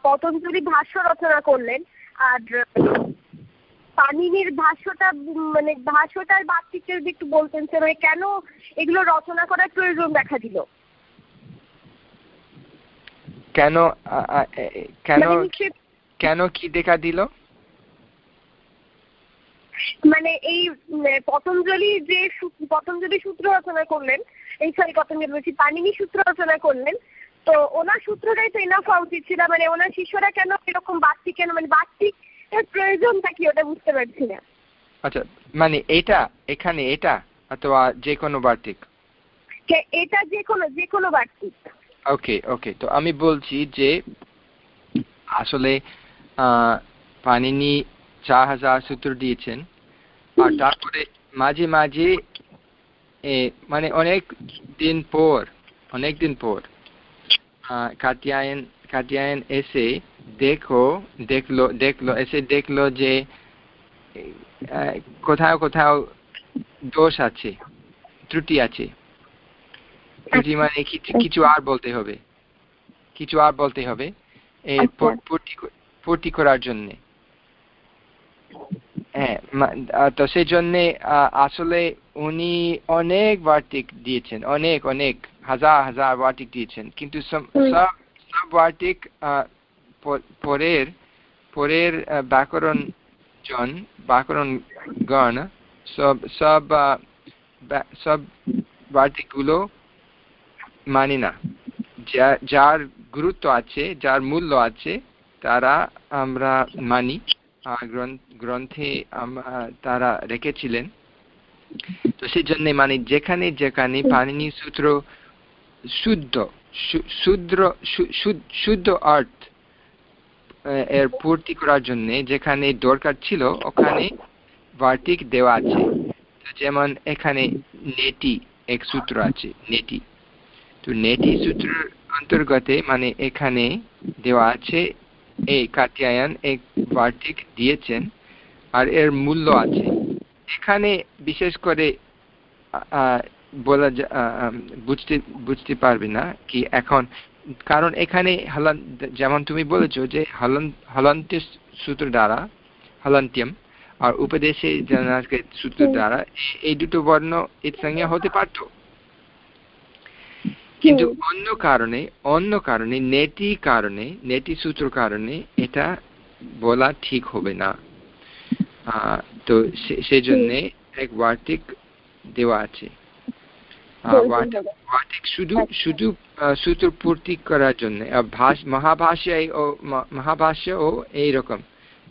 পতঞ্জলি ভাষ্য রচনা করলেন আর পানিনির ভাষ্যটা মানে ভাষ্যটার বার্তিকটা যদি একটু বলতেন স্যার মানে কেন এগুলো রচনা করার প্রয়োজন দেখা দিল? কেন কেন মানে কেন কি দেখা দিল? মানে এই পতঞ্জলি যে পতঞ্জলি সূত্র রচনা করলেন এই সরি পতঞ্জলি বলছি পানিনি সূত্র রচনা করলেন তো ওনার সূত্রটাই তো এনাফ হওয়া উচিত ছিল মানে ওনার শিষ্যরা কেন এরকম বার্তিক কেন মানে বার্তিক এর প্রয়োজনটা কি ওটা বুঝতে পারছি না। আচ্ছা মানে এটা এখানে এটা অথবা যে কোনো বার্তিক এটা যে কোনো যে কোনো বার্তিক ওকে ওকে তো আমি বলছি যে আসলে পানিনি চার হাজার সূত্র দিয়েছেন আর তারপরে মাঝে মাঝে মানে অনেক দিন পর অনেক দিন পর কাতিয়ায়ন কাতিয়ায়ন এসে দেখো দেখল দেখল এসে দেখল যে কোথাও কোথাও দোষ আছে ত্রুটি আছে। ত্রুটি মানে কিছু আর বলতে হবে। কিছু আর বলতে হবে। পূর্তি করার জন্য। হ্যাঁ তো সেই জন্য আসলে উনি অনেক বার্তিক দিয়েছেন অনেক অনেক হাজার হাজার বার্তিক দিয়েছেন। কিন্তু সব সব বার্তিক পরের পরের ব্যাকরণ জন ব্যাকরণ গণ সব সব সব বার্তিকগুলো মানি না। যার গুরুত্ব আছে যার মূল্য আছে তারা আমরা মানি। গ্রন্থে তারা রেখেছিলেন। তো সেই জন্য মানে যেখানে যেখানে পানিনি সূত্র শুদ্ধ শুদ্র শুদ্ধ অর্থ এর পূর্তি করার জন্য যেখানে দরকার ছিল ওখানে বার্তিক দেওয়া আছে। যেমন এখানে নেটি এক সূত্র আছে নেটি। তো নেটি সূত্রের অন্তর্গতে মানে এখানে দেওয়া আছে এই কাতিয়ায়ন এক বার্তিক দিয়েছেন আর এর মূল্য আছে। এখানে বিশেষ করে বলা বুঝতে বুঝতে পারবে না কি এখন কারণ এখানে হলান যেমন তুমি বলেছ যে হলন হলন্ত্য সূত্র দ্বারা হলন্ত্যম আর উপদেশে সূত্র দ্বারা এই দুটো বর্ণ এর সঙ্গে হতে পারত? কিন্তু অন্য কারণে অন্য কারণে নেটি কারণে নেটি সূত্র কারণে এটা বলা ঠিক হবে না। তো সেই জন্য এক ওয়ার্টিক দেওয়া আছে। শুধু শুধু সূত্র পূর্তি করার জন্য মহাভাষায় ও মহাভাষ্য ও এইরকম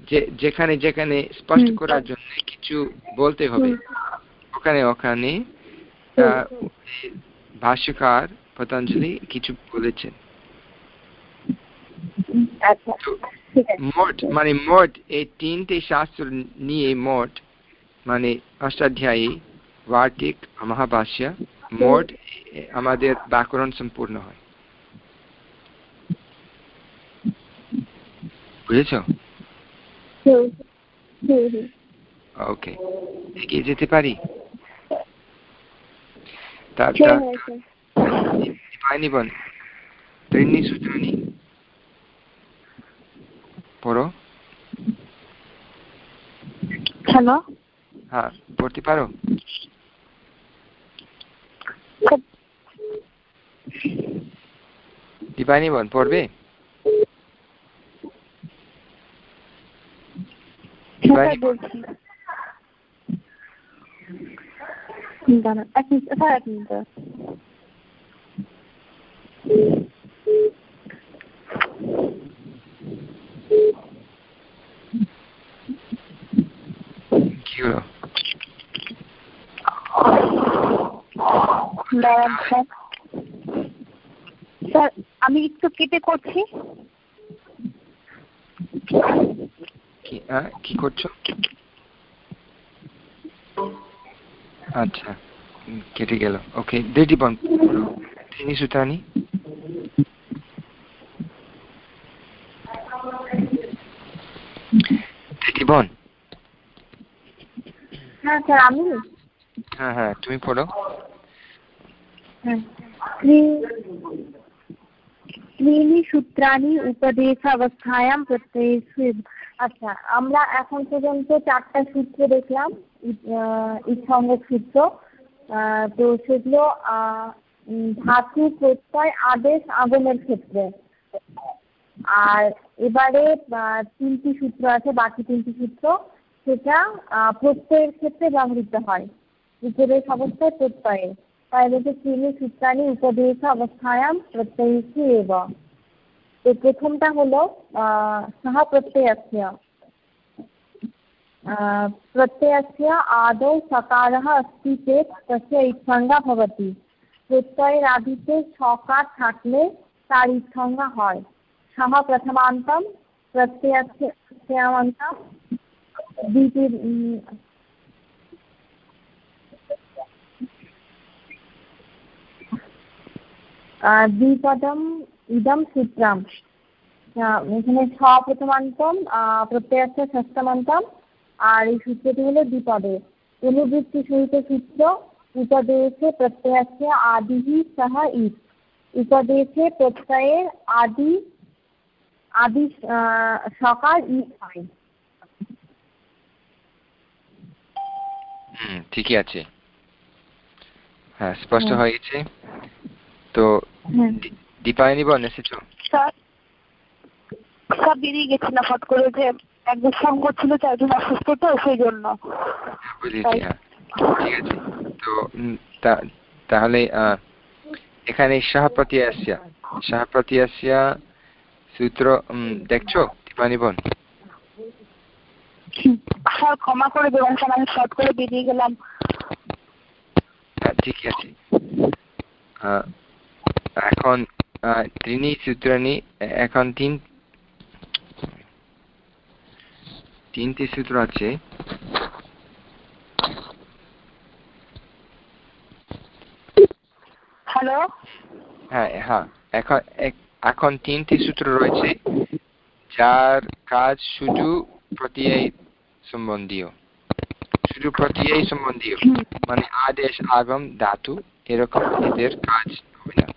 যে যেখানে যেখানে স্পষ্ট করার জন্য কিছু বলতে হবে। ওখানে ওখানে ভাষ্যকার পতঞ্জলি কিছু বলেছেন। মোট মানে মোট এই তিনটে শাস্ত্র নিয়ে মোট মানে অষ্টাধ্যায়ী বার্তিক মহাভাষ্য মোট আমাদের ব্যাকরণ সম্পূর্ণ হয়। বুঝেছ? ওকে এগিয়ে যেতে পারি? নিবন ত্রিণী সূত্রাণী পড়ো হ্যালো হ্যাঁ পড়তে পারো দীপায়নি বোন পড়বে দাঁড়ান এক মিনিট স্যার এক মিনিট দাঁড়ান স্যার। স্যার আমি একটু কেটে করছি। কি করছ? আচ্ছা কেটে গেল। ওকে দিদি বন। তিনি সুতানি রিবন হ্যাঁ স্যার আমি হ্যাঁ হ্যাঁ তুমি পড়ো হ্যাঁ त्रीणि সূত্রাণি উপদেশাবস্থায়াম প্রত্যয়েষু আচ্ছা আমরা এখন পর্যন্ত চারটা সূত্র দেখলাম ইচ্ছঙ্গ সূত্র আহ, তো সেগুলো আহ, উম, ধাতু প্রত্যয় আদেশ আগমের ক্ষেত্রে আর এবারে তিনটি সূত্র আছে, বাকি তিনটি সূত্র, সেটা প্রত্যয়ের ক্ষেত্রে ব্যবহৃত হয়। উপদেশ অবস্থায় প্রত্যয়ে। তাই বলতে তিনি সূত্রানি উপদেশ অবস্থায়াম প্রত্যয়ী এব তো প্রথমটা হলো সহ প্রত্যয় প্রত্যয়স্য আদৌ अस्ति चेत् तस्य ইচ্ছঙ্গা ভবতি। প্রত্যয়ের আদিতে সকার থাকলে তার ইচ্ছঙ্গা হয়। সহ প্রথমান্তম প্রত্যয়स्य প্রত্যয়ান্তম দ্বিতীয় উম, আহ, দ্বিপদম ইদম সূত্রাম আহ, এখানে ছ প্রথমান্তম আহ, প্রত্যয়ার্থ ষষ্ঠমান্তম আর এই সূত্রটি হলো দ্বিপদে অনুবৃত্তি সহিত সূত্র উপদেশে প্রত্যয়ার্থে আদি সহ ইট উপদেশে প্রত্যয়ের আদি আদি সকাল ইট হয়। হুম ঠিকই আছে। হ্যাঁ স্পষ্ট হয়ে গেছে। তো দীপায়নি বোন এসেছ স্যার স্যার বেরিয়ে গেছিলাম হট করে যে একজন ফোন করছিল একজন অসুস্থ তো সেই জন্য। হ্যাঁ, বুঝেছি হ্যাঁ। ঠিক আছে। তো তাহলে আহ, এখানে সহপ্রত্যয়স্য সহপ্রত্যয়স্য সূত্র দেখছ? দীপানি বোন? ক্ষমা করে দেবেন স্যার আমি শর্ট করে বেরিয়ে গেলাম। হ্যাঁ, ঠিক আছে। এখন আহ, ত্রিনি সূত্রানি এখন তিন তিনটি সূত্র আছে। হ্যালো? হ্যাঁ হ্যাঁ এখন এক- এখন তিনটি সূত্র রয়েছে যার কাজ শুধু প্রত্যয় সম্বন্ধীয়। শুধু প্রত্যয় সম্বন্ধীয় মানে আদেশ আগম ধাতু এরকম এদের কাজ হবে না।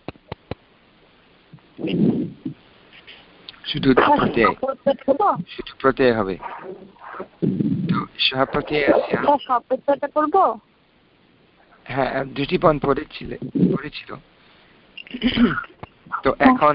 শুধু প্রত্যয় শুধু প্রত্যয় হবে। তো সহপ্রত্যয় আছে। করব? হ্যাঁ দুটি পণ পড়েছিলে পড়েছিল। তো এখন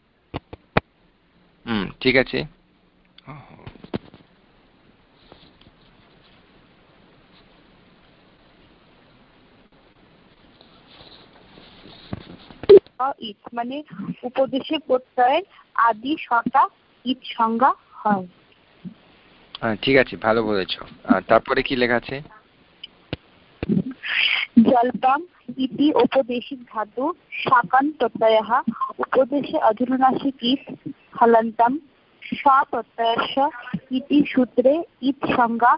হুম ঠিক আছে। ইট মানে উপদেশে প্রত্যয়ের আদি সটা ইট সংজ্ঞা হয়। হ্যাঁ, ঠিক আছে ভালো বলেছ। তারপরে কি লেখা আছে? জল্পম ইতি উপদেশিক ধাতু শাকান প্রত্যয়ः উপদেশে অধুনাসিক ইত হলন্তম সা প্রত্যয়স্য ইতি সূত্রে ইত সংজ্ঞা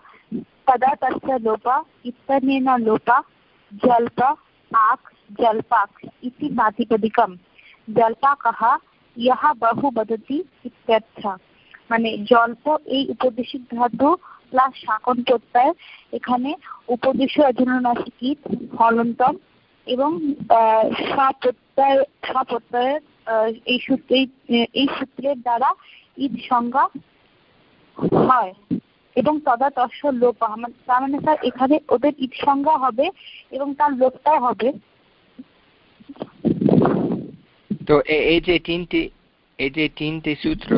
তদা তস্য লোপ ইত্যনেন লোপ জল্প আক জল্পাক ইতি প্রাতিপদিকম জল্পাকः ইহ বহু বদতি ইত্যর্থ মানে জল্প এই উপদেশিক ধাতু প্লাস শাকন প্রত্যয় এখানে উপদেশ অধুনাসিক হলন্তম এবং স্বপ্রত্যয়ের আহ, এই সূত্রে এই সূত্রের দ্বারা ঈদ সংজ্ঞা হয় এবং তদা তস্য লোপ আমার- তার মানে স্যার এখানে ওদের ঈদ সংজ্ঞা হবে এবং তার লোপটাও হবে তো এ- এই যে তিনটি এই যে তিনটি সূত্র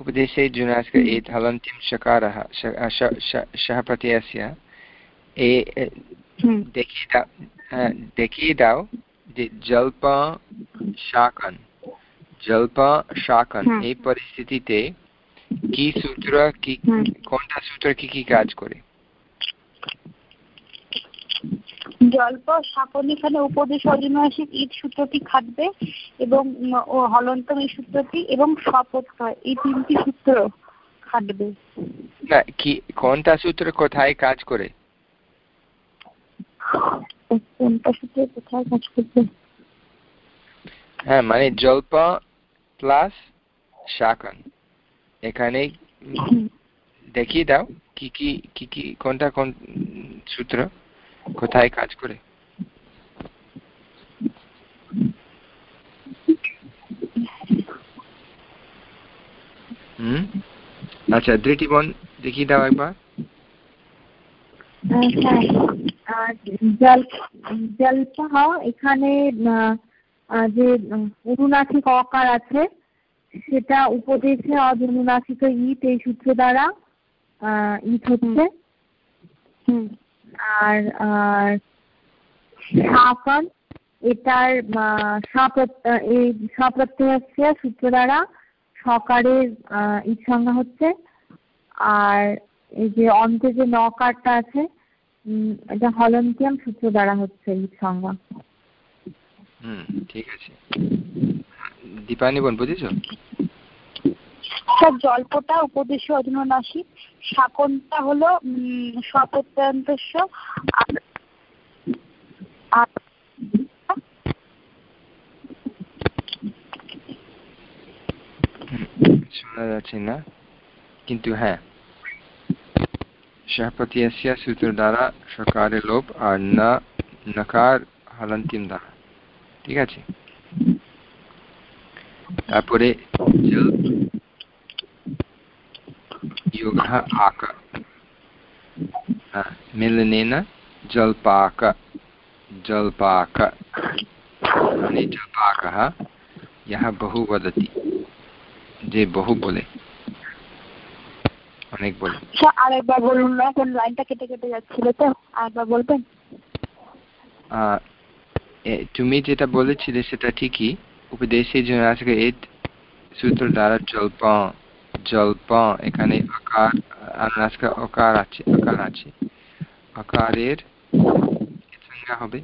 উপদেশে जुनास्क एत् हलन्त्यं शकारः श- श- श- शः प्रत्ययस्य এ এ, জল্প শাকন জল্প শাকন। এই পরিস্থিতিতে কি সূত্র কি। কোনটা সূত্র কি কি কাজ করে জল্প শাকন এখানে উপদেশ অজনাসিক ঈদ সূত্রটি খাটবে এবং হলন্তম এই সূত্রটি এবং স্বপ্রত্যয় এই তিনটি সূত্র খাটবে না কি কোনটা সূত্র কোথায় কাজ করে হ্যাঁ মানে জল্প প্লাস শাকন এখানে দেখিয়ে দাও কি কি কি কি কোনটা কোন সূত্র কোথায় কাজ করে হুম আচ্ছা দৃষ্টিবন দেখিয়ে দাও একবার জল্পহ এখানে যে অনুনাসিক অকার আছে সেটা উপদেশে অজনুনাসিক ইট এই সূত্র দ্বারা ইট হচ্ছে। হুম। আর আর শাকন এটার এই স্বপ্রত্যয় হচ্ছে সূত্র দ্বারা সকারের ইট সংজ্ঞা হচ্ছে। আর এই যে অন্তে যে নকারটা আছে এটা হলন্তিয়াম সূত্র দ্বারা হচ্ছে ইট সংজ্ঞা হুম ঠিক আছে। দীপানি বোন বুঝেছ? স্যার জল্পটা উপদেশ অজনাসিক শাকনটা হলো স্বপ্রত্যয়ন্তস্য শোনা যাচ্ছে না। কিন্তু হ্যাঁ শাহপতিয়স্য সূত্র দ্বারা সকারে লোপ আর না নকার হলন্তিম দ্বারা ঠিক আছে তারপরে জল যোগ আক হ্যাঁ, মিলনেন জলপাক জলপাক মানে জলপাকः यः বহু वदति যে বহু বলে অনেক বলে আরেকবার বলুন না কোন লাইনটা কেটে কেটে যাচ্ছিল তো? আরেকবার বলবেন? তুমি যেটা বলেছিলে সেটা ঠিকই। উপদেশে সূত্র দ্বারা জল্প জল্প এখানে আকার অকার আছে আকার আছে। আকারের সংজ্ঞা হবে?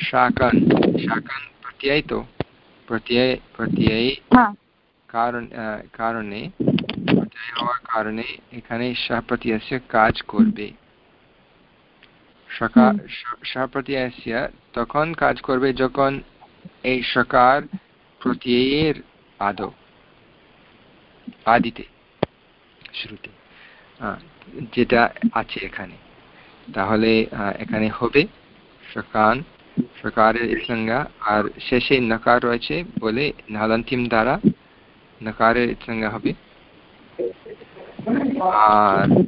শাকান শাকান প্রত্যয় তো? প্রত্যয় প্রত্যয় হ্যাঁ। কারণ কারণে প্রত্যয় হওয়ার কারণে এখানে সহপ্রত্যয়স্য কাজ করবে। সহপ্রত্যয়স্য তখন কাজ করবে যখন এই সকার প্রত্যয়ের আদৌ আদিতে শুরুতে যেটা আছে এখানে। তাহলে এখানে হবে সকান সকারের সংজ্ঞা আর শেষে নকার রয়েছে বলে নালান্তিম দ্বারা নকারের সংজ্ঞা হবে। আর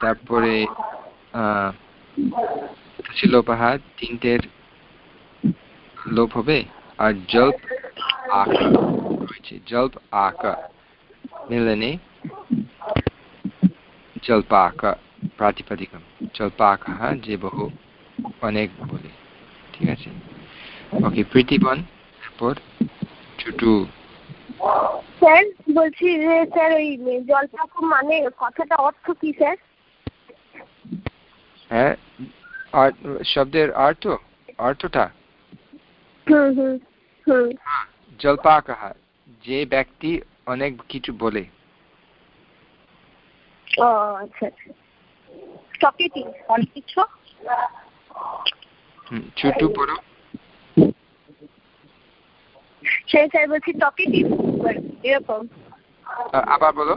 তারপরে, আহ লোপাহার তিনটের লোপ হবে। আর জল্প আকা রয়েছে, জল্প আকা মিলনে যে বহু, অনেক বলে। ঠিক আছে? ওকে প্রীতিবন, তারপর, ছুটু। স্যার বলছি যে স্যার ওই মানে কথাটা অর্থ কি স্যার? হ্যাঁ আর শব্দের অর্থ অর্থটা? যে ব্যক্তি অনেক কিছু বলে। ও আচ্ছা আচ্ছা। অনেক কিছু? ছুটু পড়ো সেই স্যার বলছি টপিটিভ এরকম আবার বলো।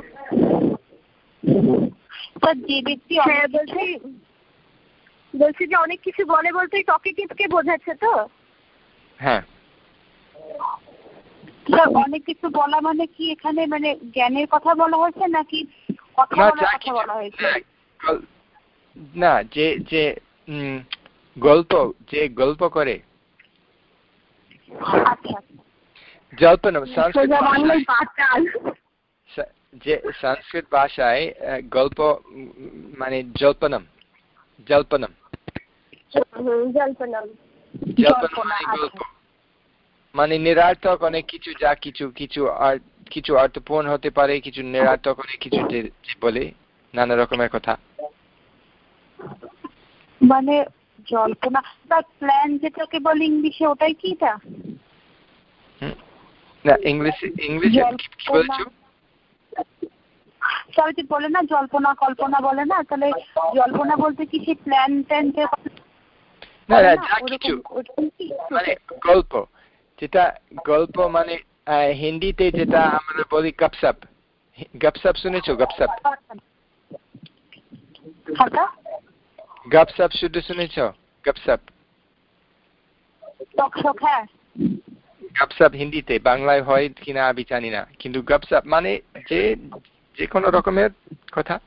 যে ব্যক্তি হ্যাঁ বলছি। বলছি যে অনেক কিছু বলে বলতে টপিটিভকে বোঝাচ্ছে তো? হ্যাঁ। অনেক কিছু বলা মানে কি এখানে মানে জ্ঞানের কথা বলা হয়েছে নাকি কথা না বলার কথা বলা হয়েছে? না, যে যে গল্প যে গল্প করে। আচ্ছা জল্পনা সংস্কৃত সোজা বাংলায় ভাষায় পাতাল স- যে সংস্কৃত ভাষায় আহ, গল্প উম, মানে জল্পনম জল্পনম হুম জল্পনাম জল্পনা জল্পনা, মানে আচ্ছা। গল্প মানে নিরার্থক অনেক কিছু যা কিছু কিছু আর কিছু অর্থপূর্ণ হতে পারে কিছু নিরার্থক করে কিছু যে- যে বলে নানা রকমের কথা মানে জল্পনা বা প্ল্যান যেটাকে বলে ইংলিশে ওটাই কি এটা না ইংলিশ ইংলিশে কি কি বলেছ? সবাই বলে না জল্পনা কল্পনা বলে না তাহলে জল্পনা বলতে কি সেই প্ল্যান ট্যান যে না না বলে না, যা ওরকম- কিছু। ওরকম কি? মানে গল্প যেটা গল্প মানে আহ, হিন্দিতে যেটা আমরা বলি গপসপ। গপসপ শুনেছো গপসপ? খাতা গপসপ শুধু শুনেছো? গপসপ। টক শক হ্যাঁ। গপসপ হিন্দিতে বাংলায় হয় কিনা আমি জানি না। কিন্তু গাপসাপ মানে যে যে কোনো রকমের কথা।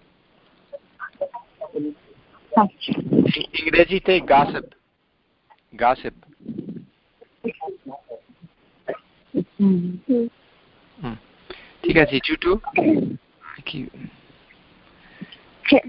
আচ্ছা। ইংরেজিতে গাসপ। গাসপ। ঠিক আছে চুটু কি? হ্যাঁ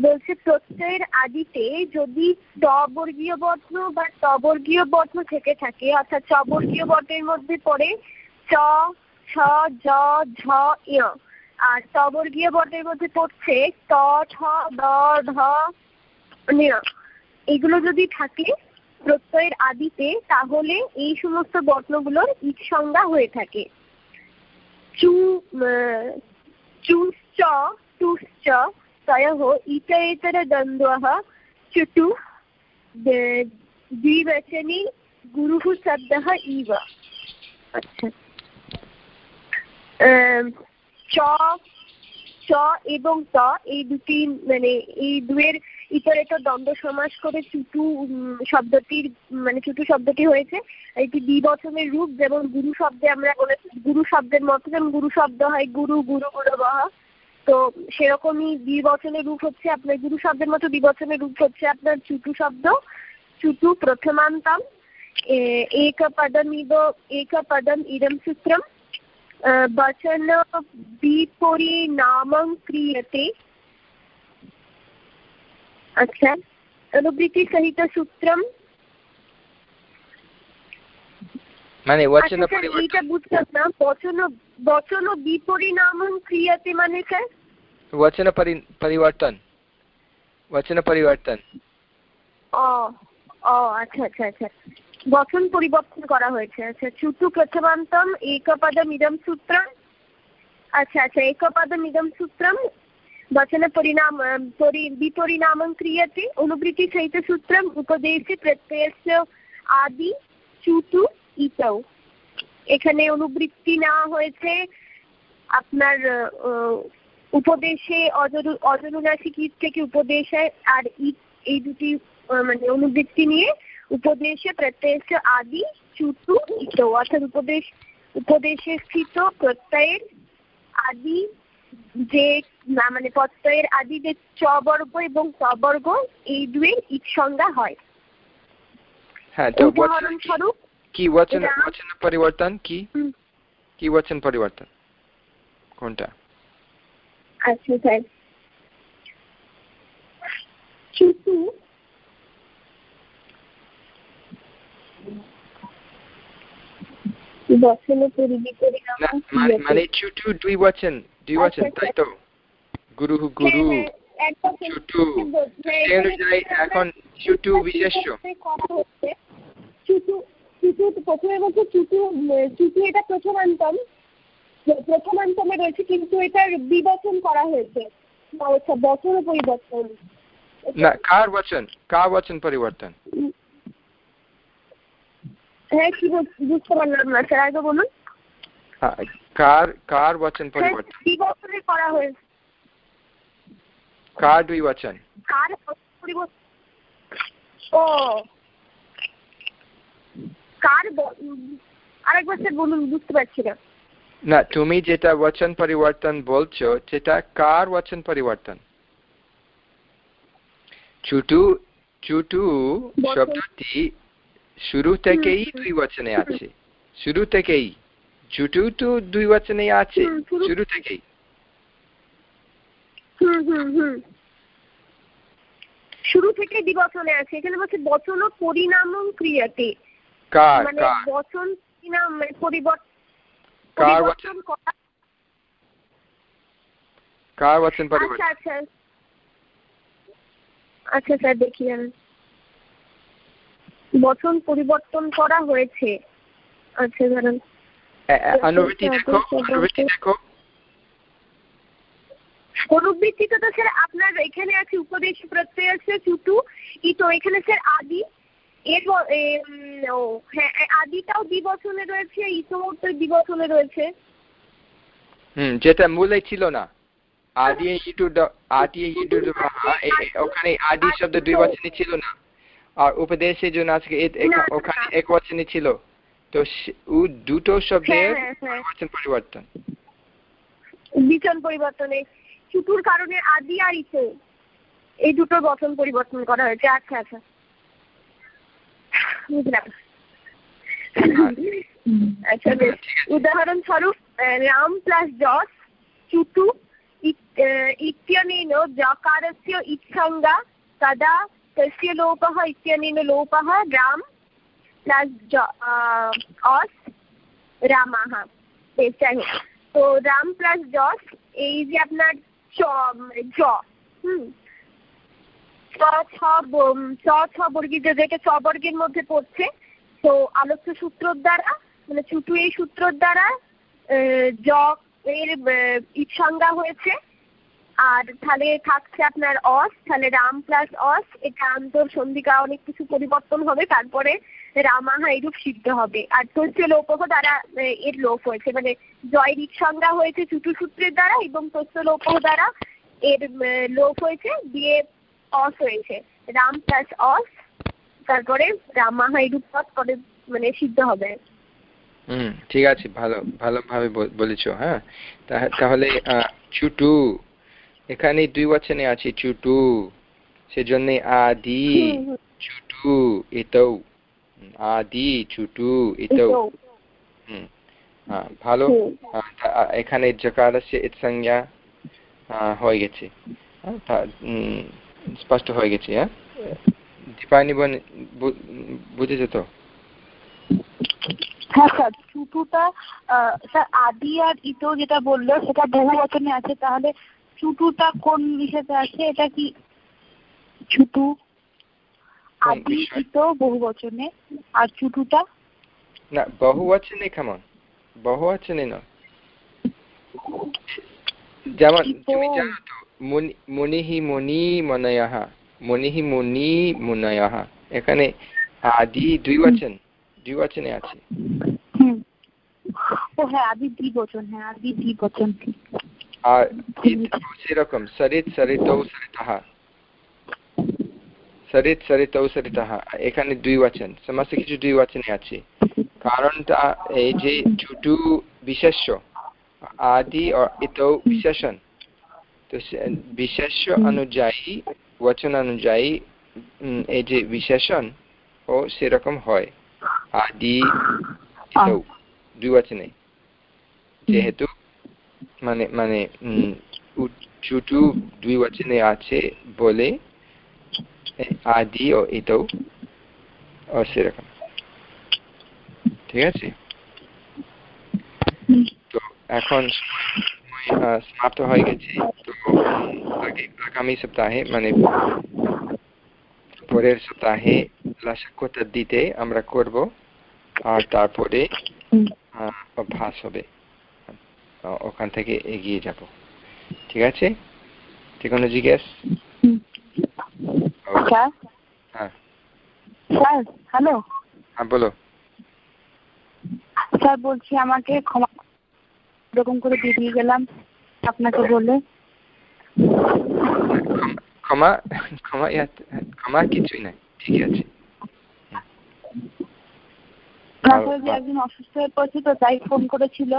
বলছে, প্রত্যয়ের আদিতে যদি টবর্গীয় বর্ণ বা টবর্গীয় বর্ণ থেকে থাকে, অর্থাৎ চবর্গীয় বর্ণের মধ্যে পড়ে চ ছ জ, ঝ ইয় আর টবর্গীয় বর্ণের মধ্যে পড়ছে ত, ঠ ঢ ঞ। এগুলো যদি থাকে প্রত্যয়ের আদিতে, তাহলে এই সমস্ত বর্ণগুলোর ইট সংজ্ঞা হয়ে থাকে। চু চুশ্চ টুশ্চ तयोः इतरेतरद्वन्द्वः चुटु द- द्विवचने गुरुः शब्दः इव আচ্ছা আম, চ চ এবং ত এই দুটি মানে এই দুয়ের ইতরেতর দ্বন্দ্ব সমাস করে চুটু উম, শব্দটির মানে চুটু শব্দটি হয়েছে এটি দ্বিবচনের রূপ যেমন গুরু শব্দে আমরা বলে গুরু শব্দের মতো যেমন গুরু শব্দ হয় গুরু গুরু গুরবহ তো সেরকমই দ্বিবচনের রূপ হচ্ছে আপনার গুরু শব্দের মতো দ্বিবচনের রূপ হচ্ছে আপনার চুটু শব্দ চুটু প্রথমান্তম এ- একপদমিব একপদম ইদম সূত্রম বচন বিপরিণামং ক্রিয়তে। আচ্ছা অনুবৃত্তি সহিত সূত্রম। মানে আচ্ছা ওয়াচন স্যার এইটা না বচন বচন বিপরিণামং ক্রিয়তে মানে স্যার वचन परि परिवर्तन वचन परिवर्तन ও ও আচ্ছা আচ্ছা আচ্ছা গঠন পরিবর্তন করা হয়েছে আচ্ছা চুটু প্রথমান্তম একপদম ইদম সূত্রম আচ্ছা আচ্ছা একপদম ইদম সূত্রম বচন পরিণাম আহ, পরি বিপরিণামং ক্রিয়তে অনুবৃত্তি সহিত সূত্রম উপদেশে প্রত্যয়স্য আদি চুটু ইতৌ এখানে অনুবৃত্তি নেওয়া হয়েছে। আপনার উপদেশে অজনুরাশি কীট থেকে উপদেশে আর এই দুটি মানে অনুবৃত্তি নিয়ে উপদেশে প্রত্যয়েশ আদি চুতু ইত অর্থাৎ উপদেশ উপদেশে স্থিত প্রত্যয়ের আদি যে মানে প্রত্যয়ের আদি যে চবর্গ এবং চবর্গ এই দুয়ের ঈদ সংজ্ঞা হয়। হ্যাঁ, উদাহরণস্বরূপ কি वचन রাম। वचन परिवर्तन কি হুম, কি वचन परिवर्तन কোনটা আচ্ছা স্যার চুটু বচনে পরিবিপরিণাম না মানে মানে চুটু দুই वचन দুই वचन আচ্ছা, তাই তো গুরু গুরু চুটু সেই অনুযায়ী এখন চুটু বিশেষ্য চুটু চিতু প্রথমে বলছে চিতু চিতু এটা প্রথমান্তম প্রথমান্তমে রয়েছে কিন্তু এটার বিবচন করা হয়েছে। আচ্ছা বচন পরিবর্তন। না কার বচন? কার বচন পরিবর্তন? হ্যাঁ কি বুঝতে পারলাম না স্যার আগে বলুন। কার কার বচন পরিবর্তন? হ্যাঁ, বিবচনে করা হয়েছে। কার দুই বচন? কার পরিবর্তন? ও কার আরেকবার স্যার বলুন বুঝতে পারছি না। না তুমি যেটা বচন পরিবর্তন বলছো সেটা কার বচন পরিবর্তন? চুটু চুটু শব্দটি শুরু থেকেই দুই বচনে আছে। শুরু থেকেই। চুটু তো দুই বচনে আছে শুরু থেকেই। শুরু থেকে দ্বিবচনে আছে। এখানে বলছে বচন ও পরিণাম ক্রিয়াতে। কার মানে বচন পরিণাম মানে পরিবর্তন কার বচন? করা? কার বচন আচ্ছা পরিবর্তন? আচ্ছা। আচ্ছা স্যার দেখি আমি বচন পরিবর্তন করা হয়েছে। আচ্ছা দেখো দেখো। অনুবৃত্তিতে তো স্যার আপনার এখানে আছে উপদেশ প্রত্যয় আছে চুটু ই তো এখানে স্যার আদি। এর ব- এ, ও হ্যাঁ আদিটাও দ্বিবচনে রয়েছে ইতোও তো দ্বিবচনে রয়েছে। হুম যেটা মূলে ছিল না। আদি ইটু আদি ইটু ওখানে আদি শব্দ দুই বচনে ছিল না। আর উপদেশের জন্য আজকে ওখানে। এক বচনে ছিল। তো ও দুটো শব্দের হ্যাঁ, হ্যাঁ, হ্যাঁ। পরিবর্তন। বিচন পরিবর্তনে চুটুর কারণে আদি আর ইতো এই দুটো বচন পরিবর্তন করা হয়েছে। আচ্ছা আচ্ছা। বুঝলাম আচ্ছা বেশ উদাহরণস্বরূপ রাম প্লাস যশ চুটু ইত্যনেন যকারস্য ইচ্ছঙ্গা তদা তস্য লোপः ইত্যনেন লোপः রাম প্লাস অস রামাহ। বেশ যাই হোক। তো রাম প্লাস যশ এই যে আপনার চ মানে হুম চ, ছ চ, ছ যেটা বর্গের মধ্যে পড়ছে, তো আলোচ্য সূত্রর দ্বারা মানে ছুটু এই সূত্রর দ্বারা জ, এর ইৎসংজ্ঞা হয়েছে। আর তাহলে থাকছে আপনার অস, তাহলে রাম প্লাস অস, এটা আন্তর সন্ধিকা অনেক কিছু পরিবর্তন হবে, তারপরে রামাহা এরূপ সিদ্ধ হবে। আর তস্য লোপহ দ্বারা এর লোপ হয়েছে মানে জয়ের ইৎসংজ্ঞা হয়েছে চুটু সূত্রের দ্বারা এবং তস্য লোপহ দ্বারা এর লোপ হয়েছে, দিয়ে অস হয়েছে রাম প্লাস অস তারপরে পদ পরে মানে সিদ্ধ হবে। হুম ঠিক আছে ভালো ভালোভাবে বলেছ হ্যাঁ। তাহলে চুটু এখানে দুই বচনে আছে চুটু। সেজন্য আদি। চুটু এতৌ। আদি চুটু এতৌ। এটাও। হুম হ্যাঁ ভালো। এখানে জকারস্য সংজ্ঞা হয়ে গেছে। হ্যাঁ, স্পষ্ট হয়ে গেছে হ্যাঁ? দীপায়নি বোন বুঝেছ তো? হ্যাঁ স্যার চুটুটা স্যার আদি আর ইতো যেটা বলল সেটা বহু বচনে আছে। তাহলে চুটুটা কোন হিসেবে আছে? এটা কি চুটু? আদি ইতো বহু বচনে। আর চুটুটা? না বহু বচনে কেমন? বহু বচনে নয়। যেমন তুমি জানো তো মুনিহি মুনি মনয়ः মুনিহি মুনি মুনয়ः। এখানে আদি দুই বচন দুই বচনে আছে। ও হ্যাঁ আদি দ্বিবচন হ্যাঁ আদি দ্বিবচন আর সেরকম সরিত সরিতৌ সরিতः। সরিত সরিতৌ সরিতः। এখানে দুই বচন সমস্ত কিছু দুই বচনে আছে। কারণটা এই যে বিশেষ্য আদি ইতৌ বিশেষণ। তো বিশেষ্য অনুযায়ী বচন অনুযায়ী এই যে বিশেষণ ও সেরকম হয়। আদি ইতৌ দুই বচনে। যেহেতু মানে মানে ছুটু দুই বচনে আছে বলে আদি ও ইতৌ ও সেরকম। ঠিক আছে? তো এখন সমাপ্ত হয়ে গেছে। তো আগামী সপ্তাহে মানে পরের সপ্তাহে লাসাকতা দিতে আমরা করব আর তারপরে অভ্যাস হবে। ওখান থেকে এগিয়ে যাব। ঠিক আছে? যে কোনো জিজ্ঞেস হ্যাঁ। হ্যালো হ্যাঁ বলো। স্যার বলছি আমাকে ক্ষমা এরকম করে বেরিয়ে গেলাম আপনাকে বলে। ক্ষমা ক্ষমা ক্ষমা কিছুই নাই ঠিক আছে। আসলে অসুস্থ হয়ে পড়েছে তো তাই ফোন করেছিল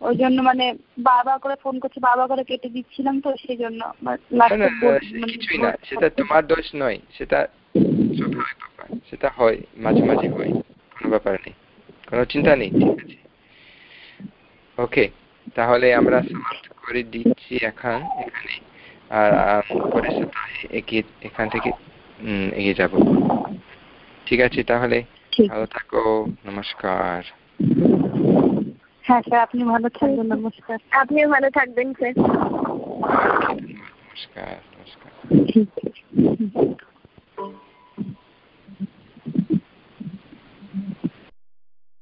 ওই জন্য মানে বারবার করে ফোন করছে বারবার করে কেটে দিচ্ছিলাম তো সেই জন্য। না, লাস্টে না, বল- সে মানে কিছুই না সেটা তোমার দোষ নয় সেটা স্বাভাবিক ব্যাপার সেটা হয় মাঝে মাঝে হয় কোনো ব্যাপার নেই কোনো চিন্তা নেই ঠিক আছে। ওকে তাহলে আমরা সমাপ্ত করে দিচ্ছি এখন এখানে। আর আম, পরের সপ্তাহে এগিয়ে এখান থেকে এগিয়ে যাব। ঠিক আছে তাহলে ভালো থাকো নমস্কার। হ্যাঁ স্যার আপনি ভালো থাকবেন নমস্কার। আপনিও ভালো থাকবেন স্যার। নমস্কার নমস্কার।